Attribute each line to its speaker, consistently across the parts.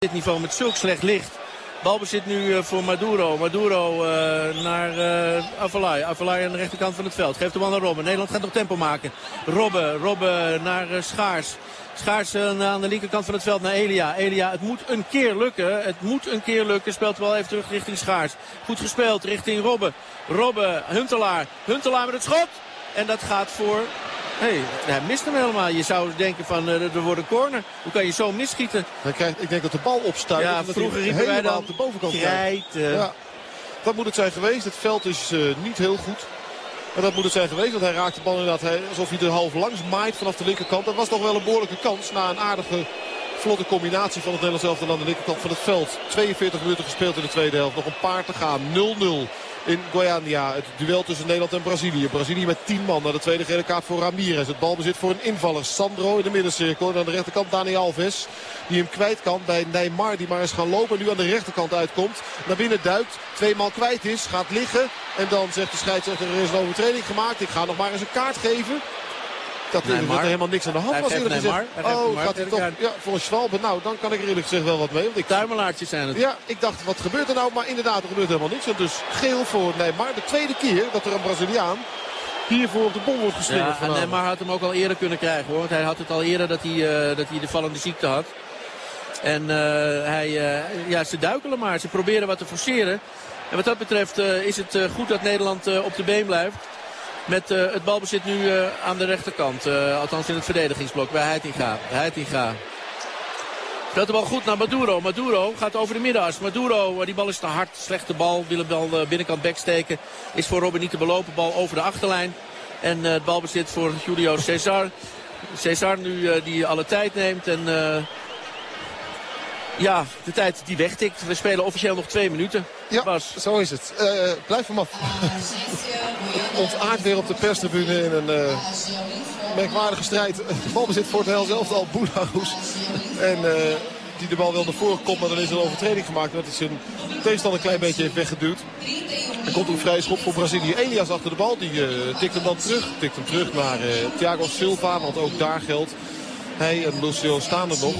Speaker 1: dit niveau met zulk slecht licht. Balbezit nu eh, voor Maduro. Maduro uh, naar uh, Avalai. Avalai aan de rechterkant van het veld. Geeft de bal naar Robben. Nederland gaat nog tempo maken. Robben, Robben naar Schaars. Schaars aan de linkerkant van het veld naar Elia. Elia, het moet een keer lukken. Het moet een keer lukken. Speelt wel even terug richting Schaars. Goed gespeeld richting Robben. Robben, Huntelaar. Huntelaar met het schot. En dat gaat voor hij mist hem helemaal. Je zou denken van uh, er wordt een corner. Hoe kan je zo misschieten?
Speaker 2: Hij krijgt, ik denk dat de bal opstuit.
Speaker 1: Ja, vroeger riepen wij dan
Speaker 2: op de bovenkant
Speaker 1: krijt, uh... ja,
Speaker 2: dat moet het zijn geweest. Het veld is uh, niet heel goed. En dat moet het zijn geweest. Want hij raakt de bal inderdaad hij, alsof hij er half langs maait vanaf de linkerkant. Dat was nog wel een behoorlijke kans na een aardige vlotte combinatie van het Nederlands elftal aan de linkerkant van het veld. 42 minuten gespeeld in de tweede helft. Nog een paar te gaan. 0-0 in Goiânia. Het duel tussen Nederland en Brazilië. Brazilië met 10 man naar de tweede gele kaart voor Ramirez. Het balbezit voor een invaller. Sandro in de middencirkel. En aan de rechterkant Dani Alves. Die hem kwijt kan bij Neymar. Die maar eens gaan lopen. En nu aan de rechterkant uitkomt. Naar binnen duikt. Twee man kwijt is. Gaat liggen. En dan zegt de scheidsrechter er is een overtreding gemaakt. Ik ga nog maar eens een kaart geven. Dat, er helemaal niks aan de hand was eerlijk gezegd. Oh, gaat hij toch? Ja, voor een Schwalbe. Nou, dan kan ik er eerlijk gezegd wel wat mee. Want ik,
Speaker 1: Tuimelaartjes zijn het.
Speaker 2: Ja, ik dacht, wat gebeurt er nou? Maar inderdaad, er gebeurt helemaal niks. En dus geel voor Neymar. De tweede keer dat er een Braziliaan hiervoor op de bom wordt geslingerd.
Speaker 1: Ja, Neymar had hem ook al eerder kunnen krijgen hoor. Want hij had het al eerder dat hij, uh, dat hij de vallende ziekte had. En uh, hij, uh, ja, ze duikelen maar. Ze proberen wat te forceren. En wat dat betreft is het goed dat Nederland op de been blijft. Met uh, het balbezit nu uh, aan de rechterkant. Uh, althans in het verdedigingsblok bij Heitinga. Heitinga. Speelt de bal goed naar Maduro. Maduro gaat over de middenas. Maduro, die bal is te hard. Slechte bal. Wil wel binnenkant back steken. Is voor Robin niet te belopen. Bal over de achterlijn. En het balbezit voor Julio Cesar. Cesar nu die alle tijd neemt. En ja, de tijd die wegtikt. We spelen officieel nog twee minuten.
Speaker 2: Ja, Bas. zo is het. Uh, blijf hem af. Ontaard weer op de perstribune in een uh, merkwaardige strijd. De balbezit voor het zelf al Boularoes. En uh, die de bal wel naar voren komt, maar dan is er een overtreding gemaakt. Dat hij zijn tegenstander een klein beetje heeft weggeduwd. Er komt een vrije schop voor Brazilië. Elias achter de bal, die tikt hem dan terug. Tikt hem terug naar Thiago Silva, want ook daar geldt. Hij en Lucio staan er nog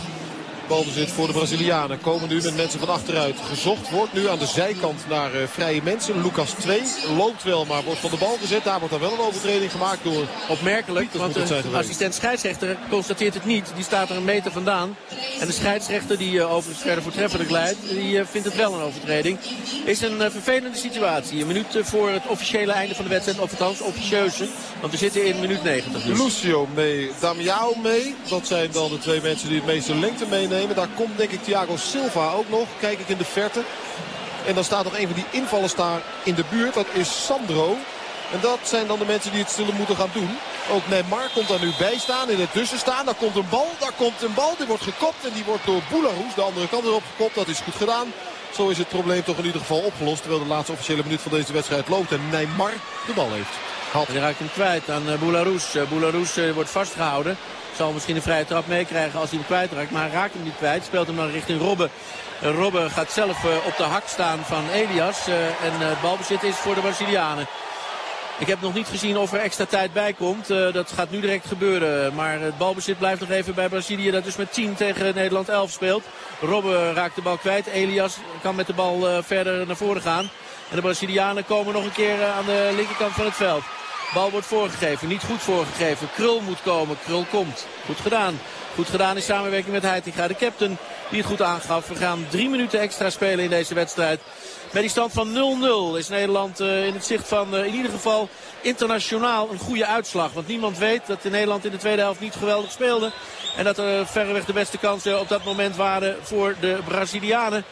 Speaker 2: balbezit voor de Brazilianen. Komen nu met mensen van achteruit. Gezocht wordt nu aan de zijkant naar uh, vrije mensen. Lucas 2 loopt wel, maar wordt van de bal gezet. Daar wordt dan wel een overtreding gemaakt door...
Speaker 1: Opmerkelijk, want de assistent scheidsrechter constateert het niet. Die staat er een meter vandaan. En de scheidsrechter, die uh, overigens verder voortreffelijk leidt, die uh, vindt het wel een overtreding. Is een vervelende situatie. Een minuut voor het officiële einde van de wedstrijd. Of althans officieuze. Want we zitten in minuut 90. Dus.
Speaker 2: Lucio mee, Damiao mee. Dat zijn dan de twee mensen die het meeste lengte meenemen. Daar komt denk ik Thiago Silva ook nog. Kijk ik in de verte. En dan staat nog een van die invallers daar in de buurt. Dat is Sandro. En dat zijn dan de mensen die het zullen moeten gaan doen. Ook Neymar komt daar nu bij staan, in het tussen staan. Daar komt een bal, daar komt een bal. Die wordt gekopt en die wordt door Boularus de andere kant erop gekopt. Dat is goed gedaan. Zo is het probleem toch in ieder geval opgelost. Terwijl de laatste officiële minuut van deze wedstrijd loopt. En Neymar de bal heeft.
Speaker 1: Had. Hij raakt hem kwijt aan Boularus. Boularus wordt vastgehouden. Zal misschien een vrije trap meekrijgen als hij hem kwijtraakt. Maar hij raakt hem niet kwijt. Speelt hem dan richting Robben. Robben gaat zelf eh, op de hak staan van Elias. Eh, en eh, het balbezit is voor de Brazilianen. Ik heb nog niet gezien of er extra tijd bij komt. dat gaat nu direct gebeuren. Maar het balbezit blijft nog even bij Brazilië. Dat dus met 10 tegen Nederland 11 speelt. Robben raakt de bal kwijt. Elias kan met de bal verder naar voren gaan. En de Brazilianen komen nog een keer aan de linkerkant van het veld. Bal wordt voorgegeven. Niet goed voorgegeven. Krul moet komen. Krul komt. Goed gedaan. Goed gedaan in samenwerking met Heitinga. De captain die het goed aangaf. We gaan drie minuten extra spelen in deze wedstrijd. Met die stand van 0-0 is Nederland uh, in het zicht van uh, in ieder geval internationaal een goede uitslag. Want niemand weet dat Nederland in de tweede helft niet geweldig speelde. En dat er verreweg de beste kansen op dat moment waren voor de Brazilianen.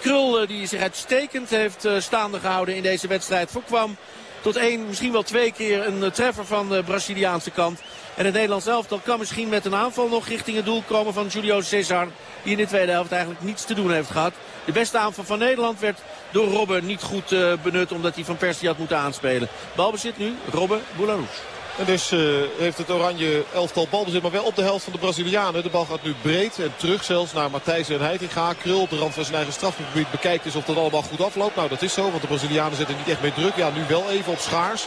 Speaker 1: Krul uh, die zich uitstekend heeft staande gehouden in deze wedstrijd voorkwam tot één, misschien wel twee keer een eh, treffer van de Braziliaanse kant. En het Nederlands elftal kan misschien met een aanval nog richting het doel komen van Julio Cesar. Die in de tweede helft eigenlijk niets te doen heeft gehad. De beste aanval van Nederland werd door Robben niet goed uh, benut omdat hij Van Persie had moeten aanspelen. Balbezit nu Robben Boularus.
Speaker 2: En dus uh, heeft het oranje elftal balbezit, maar wel op de helft van de Brazilianen. De bal gaat nu breed en terug zelfs naar Matthijs en Heitinga. Krul op de rand van zijn eigen strafgebied bekijkt is of dat allemaal goed afloopt. Nou, dat is zo, want de Brazilianen zetten niet echt mee druk. Ja, nu wel even op schaars.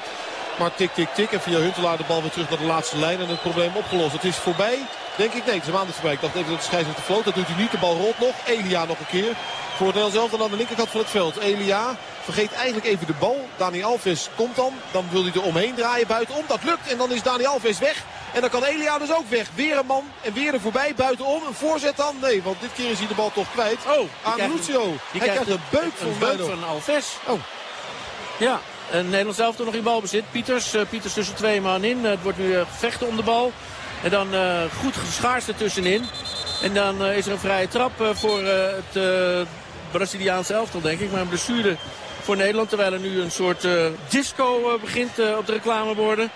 Speaker 2: Maar tik, tik, tik. En via Huntelaar de bal weer terug naar de laatste lijn. En het probleem opgelost. Het is voorbij Denk ik, nee, het is voorbij. Ik dacht even dat de scheidsrechter floot. Dat doet hij niet. De bal rolt nog. Elia nog een keer. Voor het zelf dan aan de linkerkant van het veld. Elia vergeet eigenlijk even de bal. Dani Alves komt dan. Dan wil hij er omheen draaien buitenom. Dat lukt. En dan is Dani Alves weg. En dan kan Elia dus ook weg. Weer een man en weer er voorbij. Buitenom. Een voorzet dan? Nee, want dit keer is hij de bal toch kwijt.
Speaker 1: Oh,
Speaker 2: aan Lucio. Hij krijgt een beuk van,
Speaker 1: een beuk van Alves.
Speaker 2: Oh.
Speaker 1: Ja, en Nederland zelf toch nog in balbezit. Pieters, uh, Pieters tussen twee man in. het wordt nu uh, vechten om de bal. En dan uh, goed geschaarst ertussenin. En dan is er een vrije trap voor het Braziliaanse elftal, denk ik. Maar een blessure voor Nederland. Terwijl er nu een soort disco begint op de reclameborden.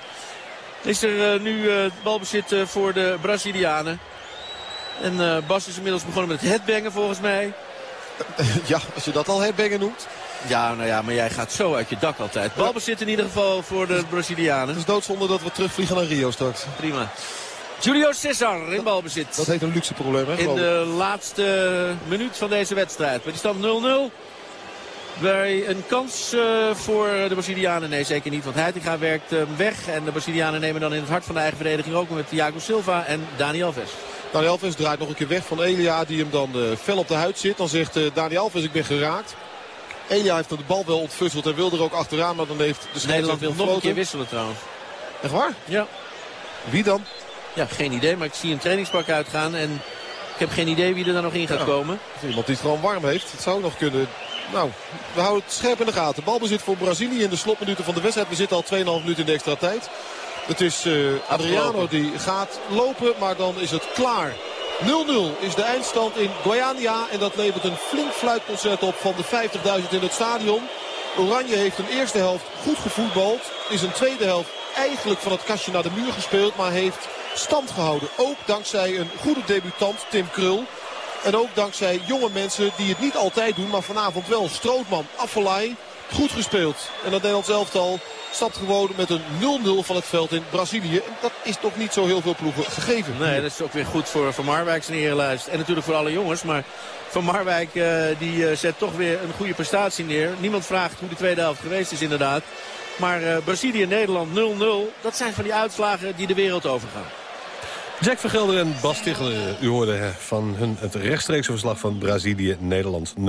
Speaker 1: Is er nu balbezit voor de Brazilianen. En Bas is inmiddels begonnen met het headbangen volgens mij.
Speaker 2: Ja, als je dat al headbangen noemt.
Speaker 1: Ja, nou ja, maar jij gaat zo uit je dak altijd. Balbezit in ieder geval voor de Brazilianen.
Speaker 2: Het is doodzonde dat we terugvliegen naar Rio straks.
Speaker 1: Prima. Julio Cesar in balbezit.
Speaker 2: Dat heet een luxe probleem, hè?
Speaker 1: In de laatste minuut van deze wedstrijd. Met die stand 0-0. Bij een kans uh, voor de Brazilianen? Nee, zeker niet. Want Heitinga werkt uh, weg. En de Brazilianen nemen dan in het hart van de eigen verdediging ook met Thiago Silva en Dani Alves.
Speaker 2: Dani Alves draait nog een keer weg van Elia die hem dan uh, fel op de huid zit. Dan zegt Dani Alves ik ben geraakt. Elia heeft de bal wel ontfutseld en wil er ook achteraan. Maar dan heeft de
Speaker 1: Nederland wil nog een keer wisselen trouwens.
Speaker 2: Echt waar?
Speaker 1: Ja.
Speaker 2: Wie dan?
Speaker 1: Ja, geen idee. Maar ik zie een trainingspak uitgaan. En ik heb geen idee wie er dan nog in gaat ja. komen.
Speaker 2: Iemand die het gewoon warm heeft. Het zou nog kunnen. Nou, we houden het scherp in de gaten. Balbezit voor Brazilië in de slotminuten van de wedstrijd. We zitten al 2,5 minuten in de extra tijd. Het is uh, Adriano die gaat lopen, maar dan is het klaar. 0-0 is de eindstand in Guayania. En dat levert een flink fluitconcert op van de 50.000 in het stadion. Oranje heeft een eerste helft goed gevoetbald. Is een tweede helft eigenlijk van het kastje naar de muur gespeeld. Maar heeft stand gehouden. Ook dankzij een goede debutant, Tim Krul. En ook dankzij jonge mensen die het niet altijd doen. Maar vanavond wel. Strootman, Affelay. Goed gespeeld. En dat Nederlands elftal stapt gewoon met een 0-0 van het veld in Brazilië. En dat is toch niet zo heel veel ploegen gegeven.
Speaker 1: Nee, dat is ook weer goed voor Van Marwijk zijn erenlijst. En natuurlijk voor alle jongens. Maar Van Marwijk uh, die uh, zet toch weer een goede prestatie neer. Niemand vraagt hoe de tweede helft geweest is inderdaad. Maar uh, Brazilië-Nederland 0-0. Dat zijn van die uitslagen die de wereld overgaan.
Speaker 3: Jack Vergelder en Bas Tichler, u hoorde van hun het rechtstreekse verslag van Brazilië-Nederland 0-0.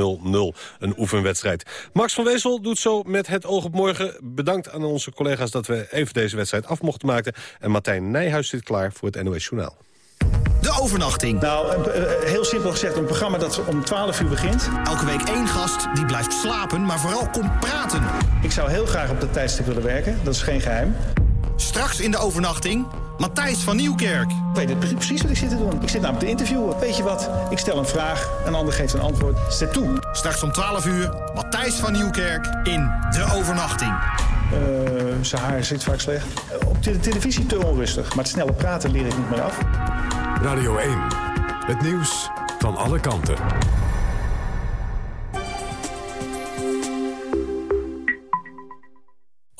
Speaker 3: Een oefenwedstrijd. Max van Wezel doet zo met het oog op morgen. Bedankt aan onze collega's dat we even deze wedstrijd af mochten maken. En Martijn Nijhuis zit klaar voor het NOS Journaal.
Speaker 4: De overnachting.
Speaker 5: Nou, heel simpel gezegd, een programma dat om 12 uur begint.
Speaker 4: Elke week één gast die blijft slapen, maar vooral komt praten.
Speaker 5: Ik zou heel graag op dat tijdstip willen werken, dat is geen geheim.
Speaker 4: Straks in de overnachting, Matthijs van Nieuwkerk. Ik
Speaker 5: weet het precies wat ik zit te doen. Ik zit namelijk te interviewen. Weet je wat? Ik stel een vraag, een ander geeft een antwoord. Zet toe.
Speaker 4: Straks om 12 uur, Matthijs van Nieuwkerk in De Overnachting.
Speaker 5: Uh, zijn haar zit vaak slecht. Op de televisie te onrustig, maar het snelle praten leer ik niet meer af.
Speaker 6: Radio 1, het nieuws van alle kanten.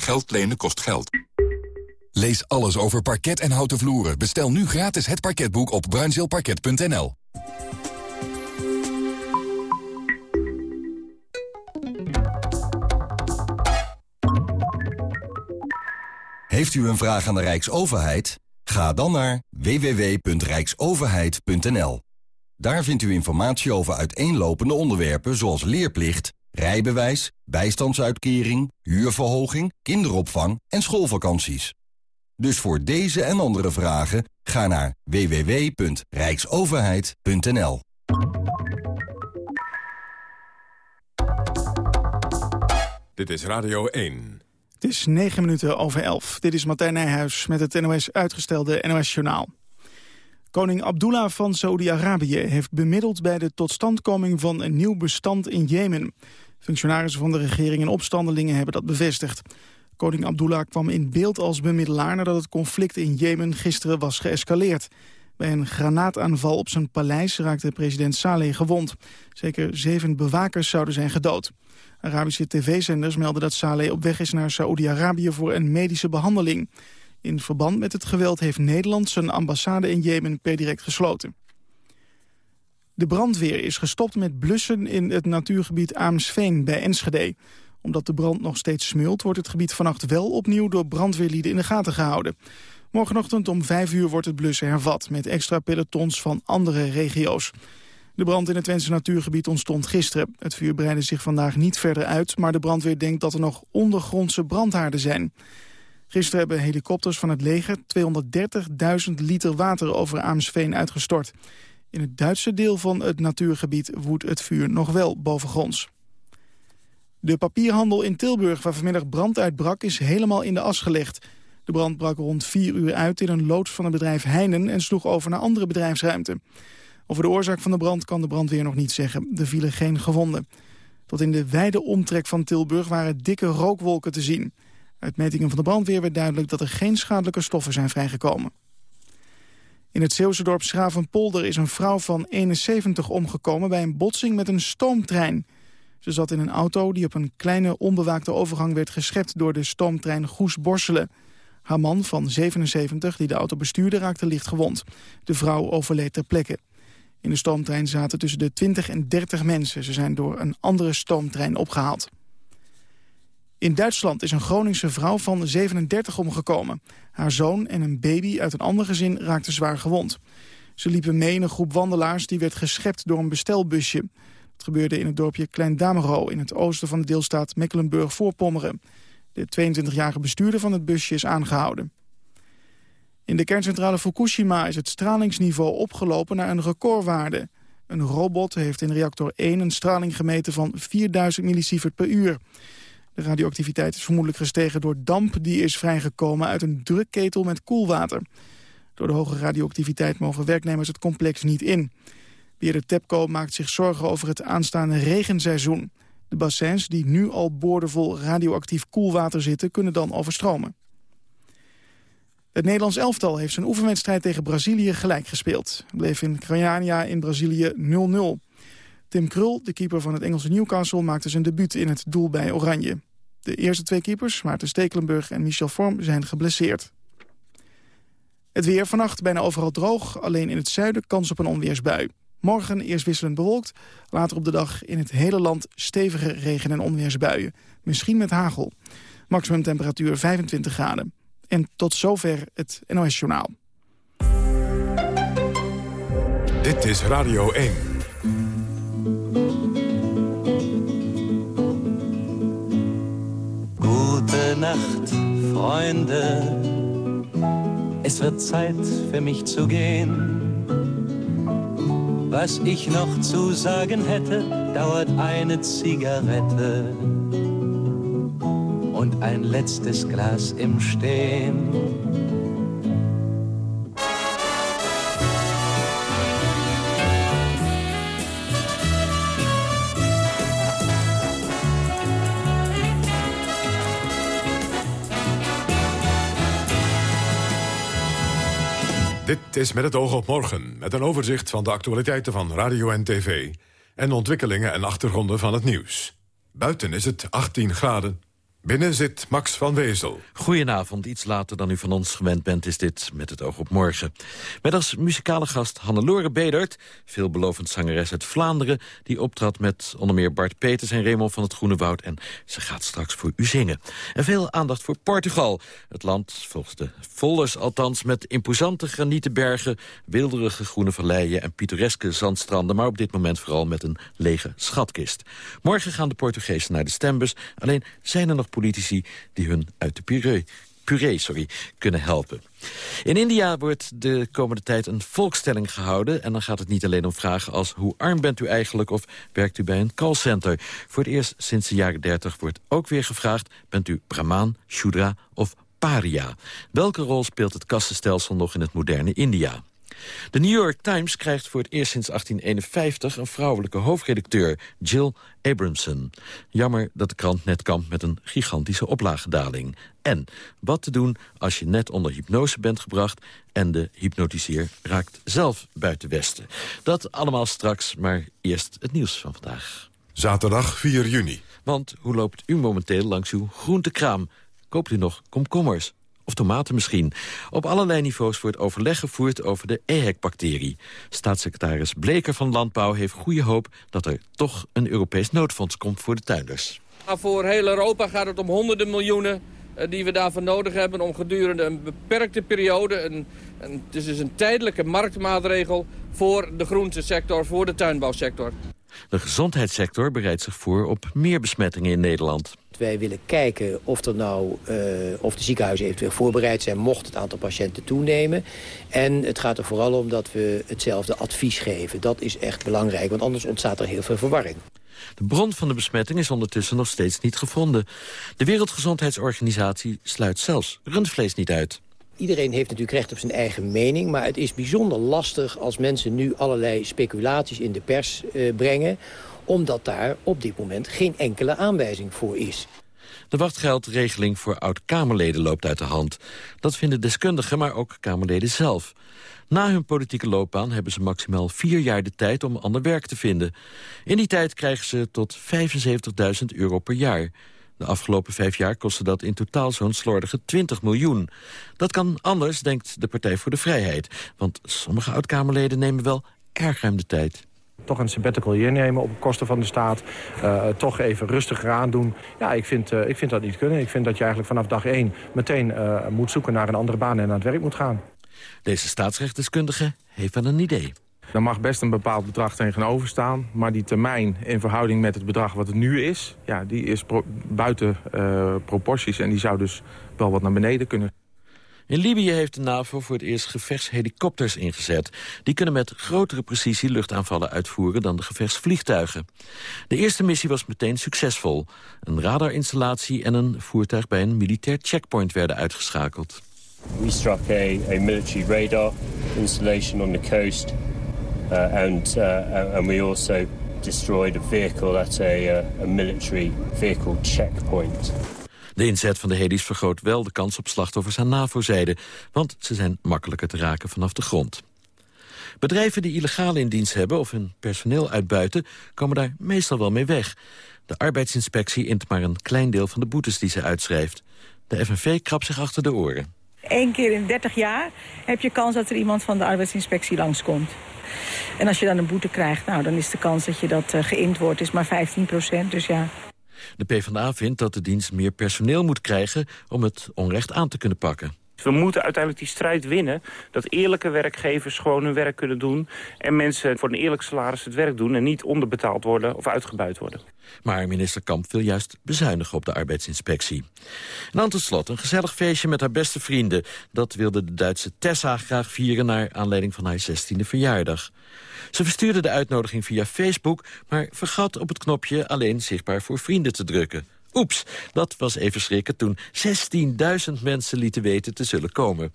Speaker 7: Geld lenen kost geld. Lees alles over parket en houten vloeren. Bestel nu gratis het parketboek op bruinzeelparket.nl. Heeft u een vraag aan de Rijksoverheid? Ga dan naar www.rijksoverheid.nl. Daar vindt u informatie over uiteenlopende onderwerpen zoals leerplicht rijbewijs, bijstandsuitkering, huurverhoging, kinderopvang en schoolvakanties. Dus voor deze en andere vragen ga naar www.rijksoverheid.nl.
Speaker 6: Dit is Radio 1.
Speaker 8: Het is 9 minuten over 11. Dit is Martijn Nijhuis met het NOS uitgestelde NOS Journaal. Koning Abdullah van Saudi-Arabië heeft bemiddeld bij de totstandkoming van een nieuw bestand in Jemen. Functionarissen van de regering en opstandelingen hebben dat bevestigd. Koning Abdullah kwam in beeld als bemiddelaar nadat het conflict in Jemen gisteren was geëscaleerd. Bij een granaataanval op zijn paleis raakte president Saleh gewond. Zeker zeven bewakers zouden zijn gedood. Arabische tv-zenders melden dat Saleh op weg is naar Saoedi-Arabië voor een medische behandeling. In verband met het geweld heeft Nederland zijn ambassade in Jemen per direct gesloten. De brandweer is gestopt met blussen in het natuurgebied Aamsveen bij Enschede. Omdat de brand nog steeds smeult, wordt het gebied vannacht wel opnieuw door brandweerlieden in de gaten gehouden. Morgenochtend om 5 uur wordt het blussen hervat met extra pelotons van andere regio's. De brand in het Twentse natuurgebied ontstond gisteren. Het vuur breidde zich vandaag niet verder uit, maar de brandweer denkt dat er nog ondergrondse brandhaarden zijn. Gisteren hebben helikopters van het leger 230.000 liter water over Aamsveen uitgestort. In het Duitse deel van het natuurgebied woedt het vuur nog wel bovengronds. De papierhandel in Tilburg, waar vanmiddag brand uitbrak, is helemaal in de as gelegd. De brand brak rond 4 uur uit in een loods van het bedrijf Heinen... en sloeg over naar andere bedrijfsruimte. Over de oorzaak van de brand kan de brandweer nog niet zeggen. Er vielen geen gewonden. Tot in de wijde omtrek van Tilburg waren dikke rookwolken te zien. Uit metingen van de brandweer werd duidelijk dat er geen schadelijke stoffen zijn vrijgekomen. In het Zeeuwse dorp Schravenpolder is een vrouw van 71 omgekomen bij een botsing met een stoomtrein. Ze zat in een auto die op een kleine onbewaakte overgang werd geschept door de stoomtrein Goes-Borselen. Haar man van 77, die de auto bestuurde, raakte licht gewond. De vrouw overleed ter plekke. In de stoomtrein zaten tussen de 20 en 30 mensen. Ze zijn door een andere stoomtrein opgehaald. In Duitsland is een Groningse vrouw van 37 omgekomen. Haar zoon en een baby uit een ander gezin raakten zwaar gewond. Ze liepen mee in een groep wandelaars die werd geschept door een bestelbusje. Het gebeurde in het dorpje Klein Damero in het oosten van de deelstaat Mecklenburg-Voorpommeren. De 22-jarige bestuurder van het busje is aangehouden. In de kerncentrale Fukushima is het stralingsniveau opgelopen naar een recordwaarde. Een robot heeft in reactor 1 een straling gemeten van 4000 millisievert per uur. De radioactiviteit is vermoedelijk gestegen door damp die is vrijgekomen uit een drukketel met koelwater. Door de hoge radioactiviteit mogen werknemers het complex niet in. Beheerder TEPCO maakt zich zorgen over het aanstaande regenseizoen. De bassins die nu al boordevol radioactief koelwater zitten kunnen dan overstromen. Het Nederlands elftal heeft zijn oefenwedstrijd tegen Brazilië gelijk gespeeld. Het bleef in Craiania in Brazilië 0-0. Tim Krul, de keeper van het Engelse Newcastle, maakte zijn debuut in het doel bij Oranje. De eerste twee keepers, Maarten Stekelenburg en Michel Vorm, zijn geblesseerd. Het weer vannacht bijna overal droog, alleen in het zuiden kans op een onweersbui. Morgen eerst wisselend bewolkt, later op de dag in het hele land stevige regen- en onweersbuien. Misschien met hagel. Maximum temperatuur 25 graden. En tot zover het NOS Journaal.
Speaker 6: Dit is Radio 1.
Speaker 9: Gute Nacht, Freunde. Es wird Zeit für mich zu gehen. Was ich noch zu sagen hätte, dauert eine Zigarette und ein letztes Glas im Stehen.
Speaker 6: Dit is met het oog op morgen, met een overzicht van de actualiteiten van radio en tv... en ontwikkelingen en achtergronden van het nieuws. Buiten is het 18 graden. Binnen zit Max van Wezel.
Speaker 10: Goedenavond, iets later dan u van ons gewend bent is dit met het oog op morgen. Met als muzikale gast Hannelore Bedert, veelbelovend zangeres uit Vlaanderen... die optrad met onder meer Bart Peters en Raymond van het Groene Woud... en ze gaat straks voor u zingen. En veel aandacht voor Portugal. Het land, volgens de folders althans, met imposante granieten bergen... wilderige groene valleien en pittoreske zandstranden... maar op dit moment vooral met een lege schatkist. Morgen gaan de Portugezen naar de stembus, alleen zijn er nog politici die hun uit de puree, puree sorry, kunnen helpen. In India wordt de komende tijd een volkstelling gehouden... en dan gaat het niet alleen om vragen als hoe arm bent u eigenlijk... of werkt u bij een callcenter. Voor het eerst sinds de jaren 30 wordt ook weer gevraagd... bent u Brahman, Shudra of Paria? Welke rol speelt het kastenstelsel nog in het moderne India? De New York Times krijgt voor het eerst sinds 1851 een vrouwelijke hoofdredacteur, Jill Abramson. Jammer dat de krant net kampt met een gigantische oplagedaling. En wat te doen als je net onder hypnose bent gebracht... en de hypnotiseer raakt zelf buiten Westen. Dat allemaal straks, maar eerst het nieuws van vandaag.
Speaker 6: Zaterdag 4 juni.
Speaker 10: Want hoe loopt u momenteel langs uw groentekraam? Koopt u nog komkommers? Of tomaten misschien. Op allerlei niveaus wordt overleg gevoerd over de EHEC-bacterie. Staatssecretaris Bleker van Landbouw heeft goede hoop... dat er toch een Europees noodfonds komt voor de tuinders.
Speaker 11: Voor heel Europa gaat het om honderden miljoenen eh, die we daarvoor nodig hebben... om gedurende een beperkte periode... Een, een, het is dus een tijdelijke marktmaatregel voor de groentesector, voor de tuinbouwsector.
Speaker 10: De gezondheidssector bereidt zich voor op meer besmettingen in Nederland.
Speaker 12: Wij willen kijken of, er nou, uh, of de ziekenhuizen eventueel voorbereid zijn... mocht het aantal patiënten toenemen. En het gaat er vooral om dat we hetzelfde advies geven. Dat is echt belangrijk, want anders ontstaat er heel veel verwarring.
Speaker 10: De bron van de besmetting is ondertussen nog steeds niet gevonden. De Wereldgezondheidsorganisatie sluit zelfs rundvlees niet uit.
Speaker 12: Iedereen heeft natuurlijk recht op zijn eigen mening... maar het is bijzonder lastig als mensen nu allerlei speculaties in de pers uh, brengen... omdat daar op dit moment geen enkele aanwijzing voor is.
Speaker 10: De wachtgeldregeling voor oud-Kamerleden loopt uit de hand. Dat vinden deskundigen, maar ook Kamerleden zelf. Na hun politieke loopbaan hebben ze maximaal vier jaar de tijd om ander werk te vinden. In die tijd krijgen ze tot 75.000 euro per jaar. De afgelopen vijf jaar kostte dat in totaal zo'n slordige 20 miljoen. Dat kan anders, denkt de Partij voor de Vrijheid. Want sommige oud-Kamerleden nemen wel erg ruim de tijd
Speaker 13: toch een sabbatical hier nemen op kosten van de staat. Uh, toch even rustiger aandoen. Ja, ik vind, uh, ik vind dat niet kunnen. Ik vind dat je eigenlijk vanaf dag één meteen uh, moet zoeken naar een andere baan en aan het werk moet gaan.
Speaker 10: Deze staatsrechtdeskundige heeft wel een idee.
Speaker 13: Er mag best een bepaald bedrag tegenover staan. Maar die termijn in verhouding met het bedrag wat het nu is... Ja, die is buiten uh, proporties en die zou dus wel wat naar beneden kunnen.
Speaker 10: In Libië heeft de NAVO voor het eerst gevechtshelikopters ingezet. Die kunnen met grotere precisie luchtaanvallen uitvoeren dan de gevechtsvliegtuigen. De eerste missie was meteen succesvol. Een radarinstallatie en een voertuig bij een militair checkpoint werden uitgeschakeld.
Speaker 14: We struck a, military radar installation on the coast uh, and, uh, and we also destroyed a vehicle at a, uh, a military vehicle checkpoint.
Speaker 10: De inzet van de heli's vergroot wel de kans op slachtoffers aan NAVO-zijde... want ze zijn makkelijker te raken vanaf de grond. Bedrijven die illegaal in dienst hebben of hun personeel uitbuiten... komen daar meestal wel mee weg. De arbeidsinspectie int maar een klein deel van de boetes die ze uitschrijft. De FNV krabt zich achter de oren.
Speaker 15: Eén keer in 30 jaar heb je kans dat er iemand van de arbeidsinspectie langskomt. En als je dan een boete krijgt, nou, dan is de kans dat je dat uh, geïnd wordt is maar 15 procent. Dus ja.
Speaker 10: De PvdA vindt dat de dienst meer personeel moet krijgen om het onrecht aan te kunnen pakken.
Speaker 16: We moeten uiteindelijk die strijd winnen. Dat eerlijke werkgevers gewoon hun werk kunnen doen. En mensen voor een eerlijk salaris het werk doen. En niet onderbetaald worden of uitgebuit worden.
Speaker 10: Maar minister Kamp wil juist bezuinigen op de arbeidsinspectie. En dan tot slot een gezellig feestje met haar beste vrienden. Dat wilde de Duitse Tessa graag vieren naar aanleiding van haar 16e verjaardag. Ze verstuurde de uitnodiging via Facebook, maar vergat op het knopje alleen zichtbaar voor vrienden te drukken. Oeps, dat was even schrikken toen 16.000 mensen lieten weten te zullen komen.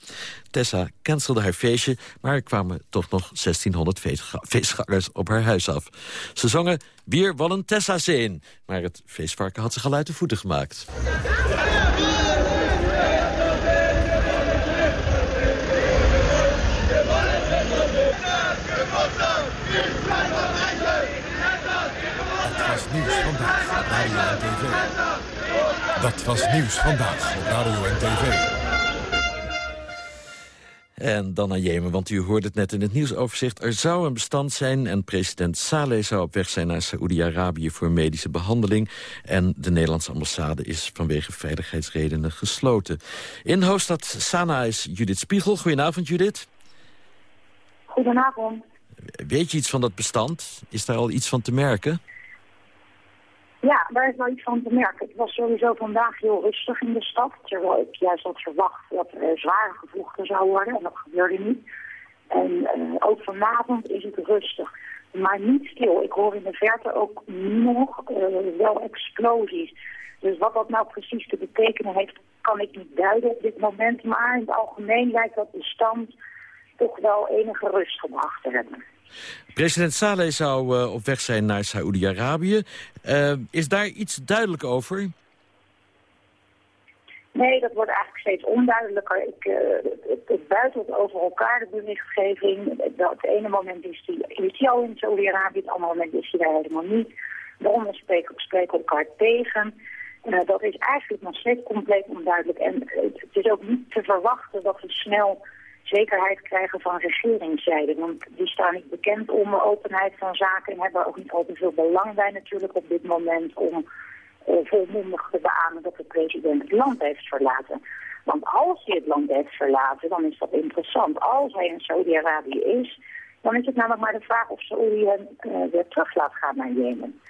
Speaker 10: Tessa cancelde haar feestje, maar er kwamen toch nog 1600 feestgangers op haar huis af. Ze zongen weer wallen Tessa zeen, maar het feestvarken had zich al de voeten gemaakt.
Speaker 6: Dat was nieuws vandaag op Radio en TV.
Speaker 10: En dan naar Jemen, want u hoorde het net in het nieuwsoverzicht. Er zou een bestand zijn en president Saleh zou op weg zijn naar Saoedi-Arabië voor medische behandeling. En de Nederlandse ambassade is vanwege veiligheidsredenen gesloten. In hoofdstad Sanaa is Judith Spiegel. Goedenavond Judith.
Speaker 17: Goedenavond.
Speaker 10: Weet je iets van dat bestand? Is daar al iets van te merken?
Speaker 17: Ja, daar is wel iets van te merken. Het was sowieso vandaag heel rustig in de stad. Terwijl ik juist had verwacht dat er zware gevochten zou worden. En dat gebeurde niet. En uh, ook vanavond is het rustig. Maar niet stil. Ik hoor in de verte ook nog uh, wel explosies. Dus wat dat nou precies te betekenen heeft, kan ik niet duiden op dit moment. Maar in het algemeen lijkt dat de stand toch wel enige rust gebracht te hebben.
Speaker 10: President Saleh zou uh, op weg zijn naar Saoedi-Arabië. Uh, is daar iets duidelijk over?
Speaker 17: Nee, dat wordt eigenlijk steeds onduidelijker. Ik, uh, het, buitelt over elkaar, de berichtgeving. Het ene moment is is al in Saudi-Arabië, het andere moment is hij daar helemaal niet. De spreken, spreken elkaar tegen. Dat is eigenlijk nog steeds compleet onduidelijk. En het, het is ook niet te verwachten dat we snel zekerheid krijgen van regeringszijde. Want die staan niet bekend om openheid van zaken... en hebben ook niet al veel belang bij natuurlijk op dit moment... om uh, volmondig te beamen dat de president het land heeft verlaten. Want als hij het land heeft verlaten, dan is dat interessant. Als hij in Saudi-Arabië is, dan is het namelijk maar de vraag of Saudi hem uh, weer terug laat gaan naar Jemen.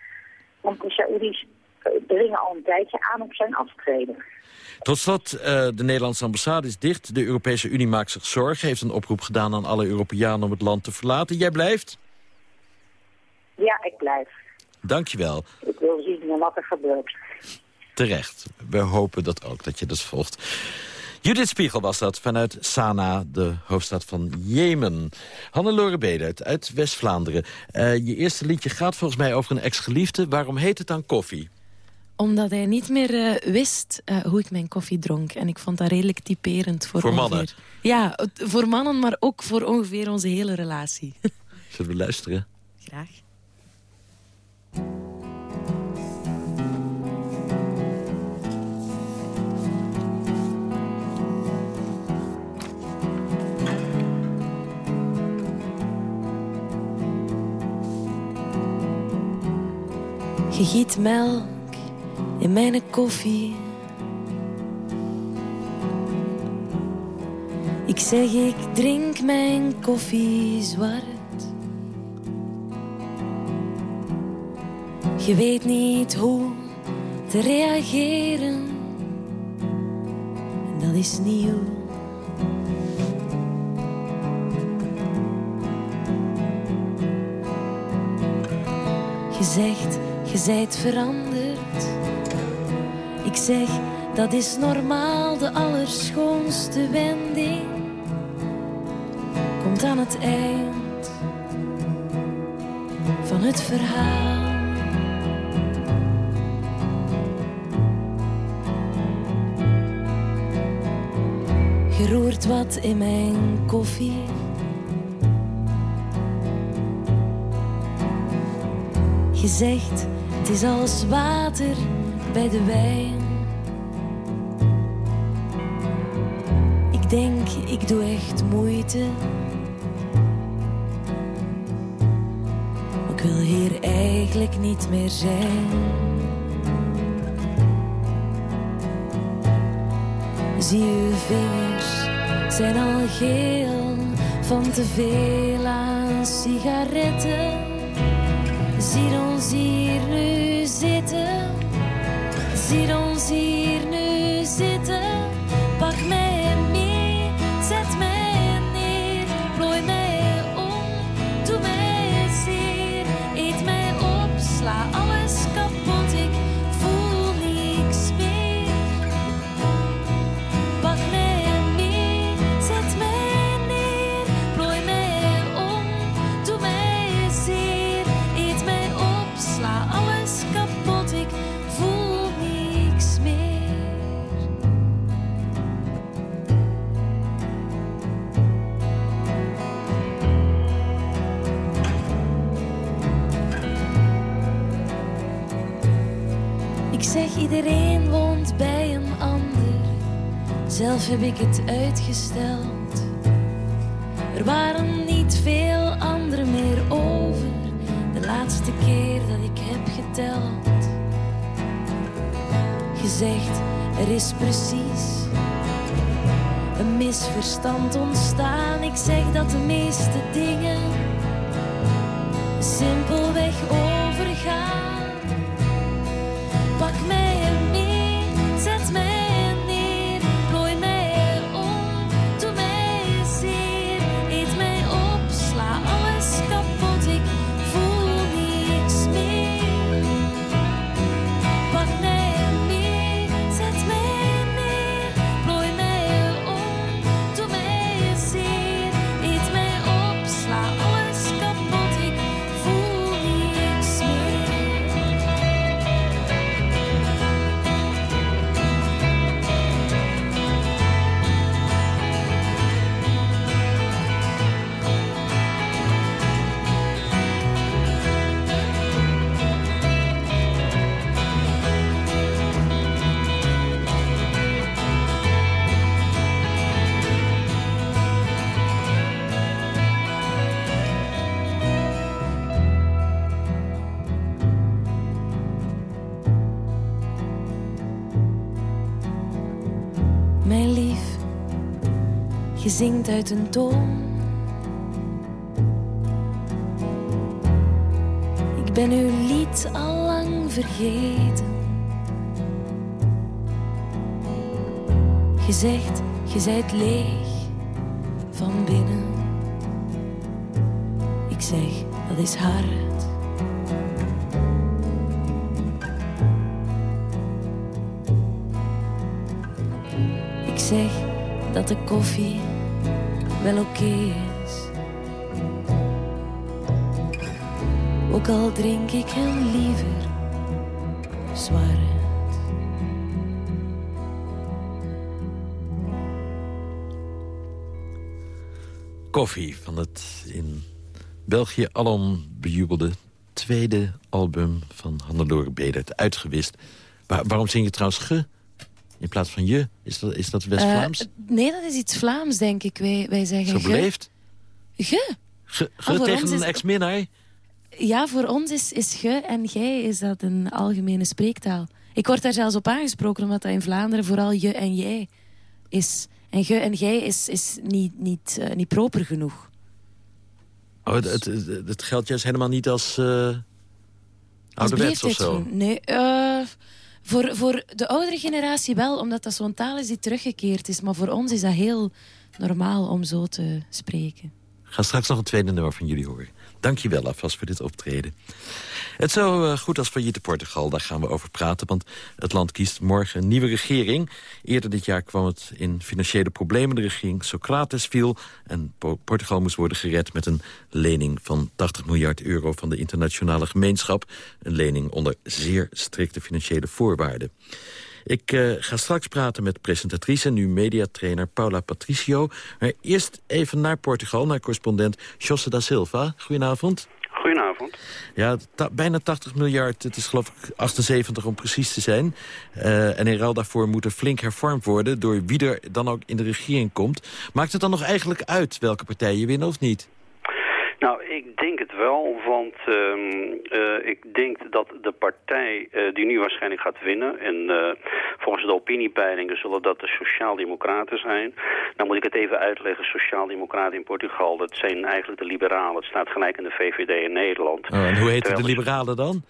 Speaker 17: Want de Saoedi's uh, dringen al een tijdje aan op zijn aftreden.
Speaker 10: Tot slot, uh, de Nederlandse ambassade is dicht. De Europese Unie maakt zich zorgen. Heeft een oproep gedaan aan alle Europeanen om het land te verlaten. Jij blijft?
Speaker 17: Ja, ik blijf.
Speaker 10: Dankjewel.
Speaker 17: Ik wil zien wat er gebeurt.
Speaker 10: Terecht. We hopen dat ook, dat je dat volgt. Judith Spiegel was dat vanuit Sanaa, de hoofdstad van Jemen. Hannelore Bedert uit West-Vlaanderen. Uh, je eerste liedje gaat volgens mij over een ex-geliefde. Waarom heet het dan koffie?
Speaker 18: Omdat hij niet meer uh, wist uh, hoe ik mijn koffie dronk. En ik vond dat redelijk typerend voor,
Speaker 10: voor mannen?
Speaker 18: Ja, voor mannen, maar ook voor ongeveer onze hele relatie.
Speaker 10: Zullen we luisteren?
Speaker 18: Graag. Je giet melk in mijn koffie. Ik zeg, ik drink mijn koffie zwart. Je weet niet hoe te reageren. En dat is nieuw. Je zegt, je zijt veranderd. Ik zeg, dat is normaal, de allerschoonste wending. Komt aan het eind van het verhaal. Je roert wat in mijn koffie. Je zegt, het is als water bij de wijn. Ik denk, ik doe echt moeite. Ik wil hier eigenlijk niet meer zijn. Zie uw vingers zijn al geel van te veel aan sigaretten. Zie ons hier nu zitten. Zie ons iedereen woont bij een ander. Zelf heb ik het uitgesteld. Er waren niet veel anderen meer over. De laatste keer dat ik heb geteld. Je zegt, er is precies een misverstand ontstaan. Ik zeg dat de meeste dingen simpelweg overgaan. Zingt uit een toon. Ik ben uw lied al lang vergeten. Zegt, je zijt leeg van binnen. Ik zeg, dat is hard. Ik zeg dat de koffie wel oké is. Ook al drink ik hem liever zwaar.
Speaker 10: Koffie van het in België alom bejubelde tweede album van Hannelore Bedert, uitgewist. Waar- waarom zing je trouwens ge in plaats van je? Is dat, is dat West-Vlaams?
Speaker 18: Eh, nee, dat is iets Vlaams, denk ik. Wij, wij zeggen
Speaker 10: Zo
Speaker 18: ge.
Speaker 10: beleefd?
Speaker 18: Ge.
Speaker 10: Ge, ge
Speaker 18: Ah, voor
Speaker 10: tegen
Speaker 18: ons
Speaker 10: een
Speaker 18: is-
Speaker 10: ex-minnaar?
Speaker 18: Ja, voor ons is, is ge en gij is dat een algemene spreektaal. Ik word daar zelfs op aangesproken, omdat dat in Vlaanderen vooral je en jij is. En ge en gij is, is niet, niet, eh, niet proper genoeg.
Speaker 10: Oh, het, het, geldt juist helemaal niet als
Speaker 18: Als
Speaker 10: ouderwets of zo.
Speaker 18: Nee, eh, voor, voor de oudere generatie wel, omdat dat zo'n taal is die teruggekeerd is. Maar voor ons is dat heel normaal om zo te spreken.
Speaker 10: Ik ga straks nog een tweede nummer van jullie horen. Dank je wel alvast voor dit optreden. Het zo eh, goed als failliete Portugal, daar gaan we over praten... want het land kiest morgen een nieuwe regering. Eerder dit jaar kwam het in financiële problemen. De regering Socrates viel en Po- Portugal moest worden gered... met een lening van 80 miljard euro van de internationale gemeenschap. Een lening onder zeer strikte financiële voorwaarden. Ik eh, ga straks praten met presentatrice en nu mediatrainer Paula Patricio. Maar eerst even naar Portugal, naar correspondent Josse da Silva. Goedenavond. Ja, bijna 80 miljard. Het is geloof ik 78 om precies te zijn. Eh, en in ruil daarvoor moet er flink hervormd worden... door wie er dan ook in de regering komt. Maakt het dan nog eigenlijk uit welke partijen winnen of niet?
Speaker 19: Nou, ik denk het wel, want ehm, eh, ik denk dat de partij eh, die nu waarschijnlijk gaat winnen... en eh, volgens de opiniepeilingen zullen dat de Sociaaldemocraten zijn. Nou moet ik het even uitleggen, Sociaaldemocraten in Portugal... dat zijn eigenlijk de liberalen. Het staat gelijk in de VVD in Nederland.
Speaker 10: Oh, en hoe heten
Speaker 19: Terwijl
Speaker 10: de liberalen dan?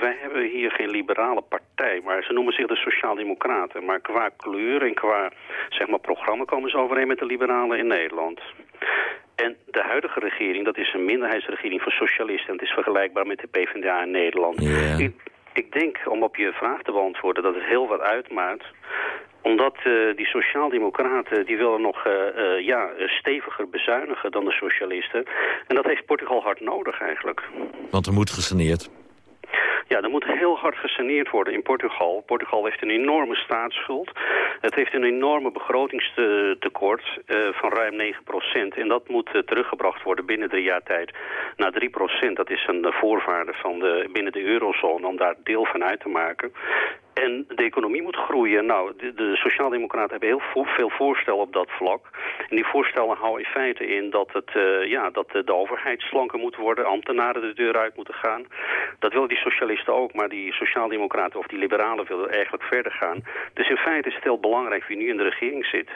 Speaker 19: Wij hebben hier geen liberale partij, maar ze noemen zich de Sociaaldemocraten. Maar qua kleur en qua zeg maar, programma komen ze overeen met de liberalen in Nederland. En de huidige regering, dat is een minderheidsregering van socialisten. En het is vergelijkbaar met de PvdA in Nederland. Ik, ik denk, om op je vraag te beantwoorden, dat het heel wat uitmaakt omdat eh, die sociaaldemocraten die willen nog eh, eh, ja, steviger bezuinigen dan de socialisten. En dat heeft Portugal hard nodig eigenlijk.
Speaker 10: Want er moet gesaneerd.
Speaker 19: Ja, er moet heel hard gesaneerd worden in Portugal. Portugal heeft een enorme staatsschuld. Het heeft een enorme begrotingstekort eh, van ruim 9% En dat moet eh, teruggebracht worden binnen drie jaar tijd naar 3% Dat is een eh, voorwaarde van de, binnen de eurozone om daar deel van uit te maken. En de economie moet groeien. Nou, de, de Sociaaldemocraten hebben heel veel voorstellen op dat vlak. En die voorstellen houden in feite in dat, het, eh, ja, dat de, de overheid slanker moet worden, ambtenaren de deur uit moeten gaan. Dat willen die socialisten ook, maar die Sociaaldemocraten of die liberalen willen eigenlijk verder gaan. Dus in feite is het heel belangrijk wie nu in de regering zit.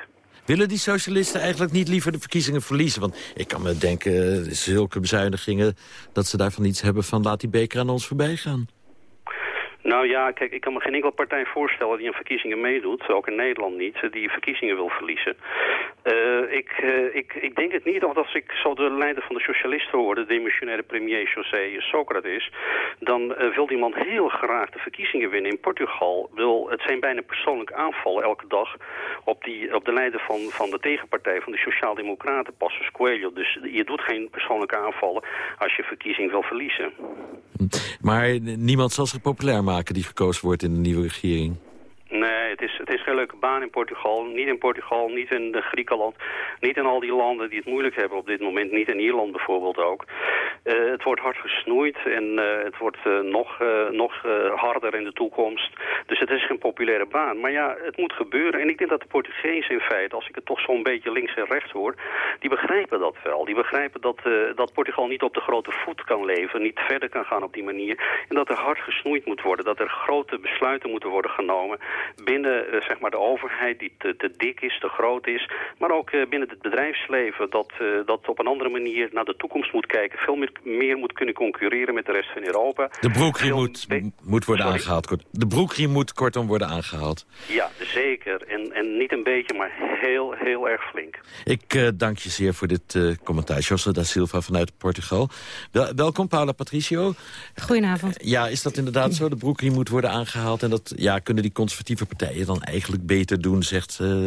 Speaker 10: Willen die socialisten eigenlijk niet liever de verkiezingen verliezen? Want ik kan me denken, eh, zulke bezuinigingen... dat ze daarvan iets hebben van laat die beker aan ons voorbij gaan.
Speaker 19: Nou ja, kijk, ik kan me geen enkele partij voorstellen die aan verkiezingen meedoet, ook in Nederland niet, die verkiezingen wil verliezen. Eh, ik, eh, ik, ik denk het niet, want als ik zo de leider van de socialisten hoor, de demissionaire premier José Socrates, dan eh, wil iemand heel graag de verkiezingen winnen in Portugal. Wil, het zijn bijna persoonlijke aanvallen elke dag op, die, op de leider van, van de tegenpartij, van de Sociaaldemocraten, Passos Coelho. Dus je doet geen persoonlijke aanvallen als je verkiezing wil verliezen.
Speaker 10: Maar niemand zal zich populair maken die gekozen wordt in de nieuwe regering.
Speaker 19: Nee, het is, het is geen leuke baan in Portugal. Niet in Portugal, niet in eh, Griekenland. Niet in al die landen die het moeilijk hebben op dit moment. Niet in Ierland bijvoorbeeld ook. Eh, het wordt hard gesnoeid en eh, het wordt eh, nog, nog harder in de toekomst. Dus het is geen populaire baan. Maar ja, het moet gebeuren. En ik denk dat de Portugezen in feite, als ik het toch zo'n beetje links en rechts hoor... die begrijpen dat wel. Die begrijpen dat, dat Portugal niet op de grote voet kan leven. Niet verder kan gaan op die manier. En dat er hard gesnoeid moet worden. Dat er grote besluiten moeten worden genomen binnen eh, zeg maar de overheid die te, te dik is, te groot is. Maar ook eh, binnen het bedrijfsleven dat, eh, dat op een andere manier naar de toekomst moet kijken. Veel meer, meer moet kunnen concurreren met de rest van Europa.
Speaker 10: De broekriem moet, moet worden aangehaald. kort- De broekriem moet kortom worden aangehaald.
Speaker 19: Ja, zeker. En, en niet een beetje, maar heel, heel erg flink.
Speaker 10: Ik eh, dank je zeer voor dit eh, commentaar. Josse da Silva vanuit Portugal. Wel, welkom, Paula Patricio.
Speaker 20: Goedenavond.
Speaker 10: Ja, is dat inderdaad zo? De broekriem moet worden aangehaald. En dat ja, kunnen die conservatieve partijen dan eigenlijk beter doen, zegt eh,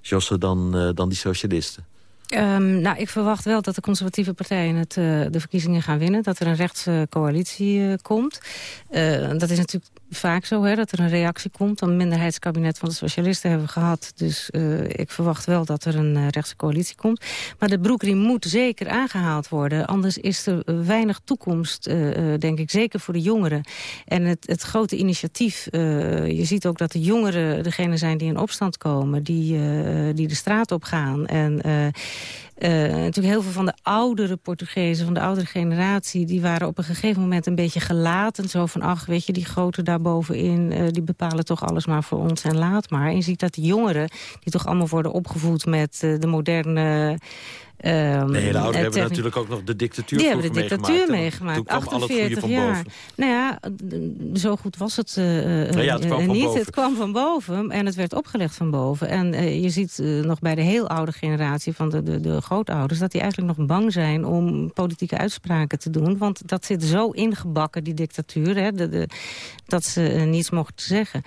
Speaker 10: Josse, dan, eh, dan die socialisten.
Speaker 20: Ehm, nou, ik verwacht wel dat de conservatieve partijen het, eh, de verkiezingen gaan winnen. Dat er een rechtse coalitie eh, komt. Eh, dat is natuurlijk vaak zo, hè, dat er een reactie komt. Een minderheidskabinet van de socialisten hebben we gehad. Dus ik verwacht wel dat er een rechtse coalitie komt. Maar de broekriem moet zeker aangehaald worden. Anders is er weinig toekomst, denk ik. Zeker voor de jongeren. En het, het grote initiatief... je ziet ook dat de jongeren degene zijn die in opstand komen. Die, die de straat op gaan. En... eh, natuurlijk heel veel van de oudere Portugezen, van de oudere generatie... die waren op een gegeven moment een beetje gelaten. Zo van, ach, weet je, die grote daarbovenin... eh die bepalen toch alles maar voor ons en laat maar. En je ziet dat die jongeren, die toch allemaal worden opgevoed... met eh, de moderne... ehm,
Speaker 10: De hele ouderen hebben natuurlijk ook nog de dictatuur
Speaker 20: die hebben de dictatuur
Speaker 10: meegemaakt.
Speaker 20: meegemaakt.
Speaker 10: En Toen kwam al het goede
Speaker 20: 48
Speaker 10: van
Speaker 20: jaar.
Speaker 10: boven.
Speaker 20: Nou ja, zo goed was het
Speaker 10: Nou ja, het kwam
Speaker 20: eh,
Speaker 10: van
Speaker 20: niet.
Speaker 10: boven.
Speaker 20: Het kwam van boven en het werd opgelegd van boven. En je ziet nog bij de heel oude generatie van de, de, de grootouders... dat die eigenlijk nog bang zijn om politieke uitspraken te doen. Want dat zit zo ingebakken, die dictatuur, hè, de, dat ze niets mochten zeggen.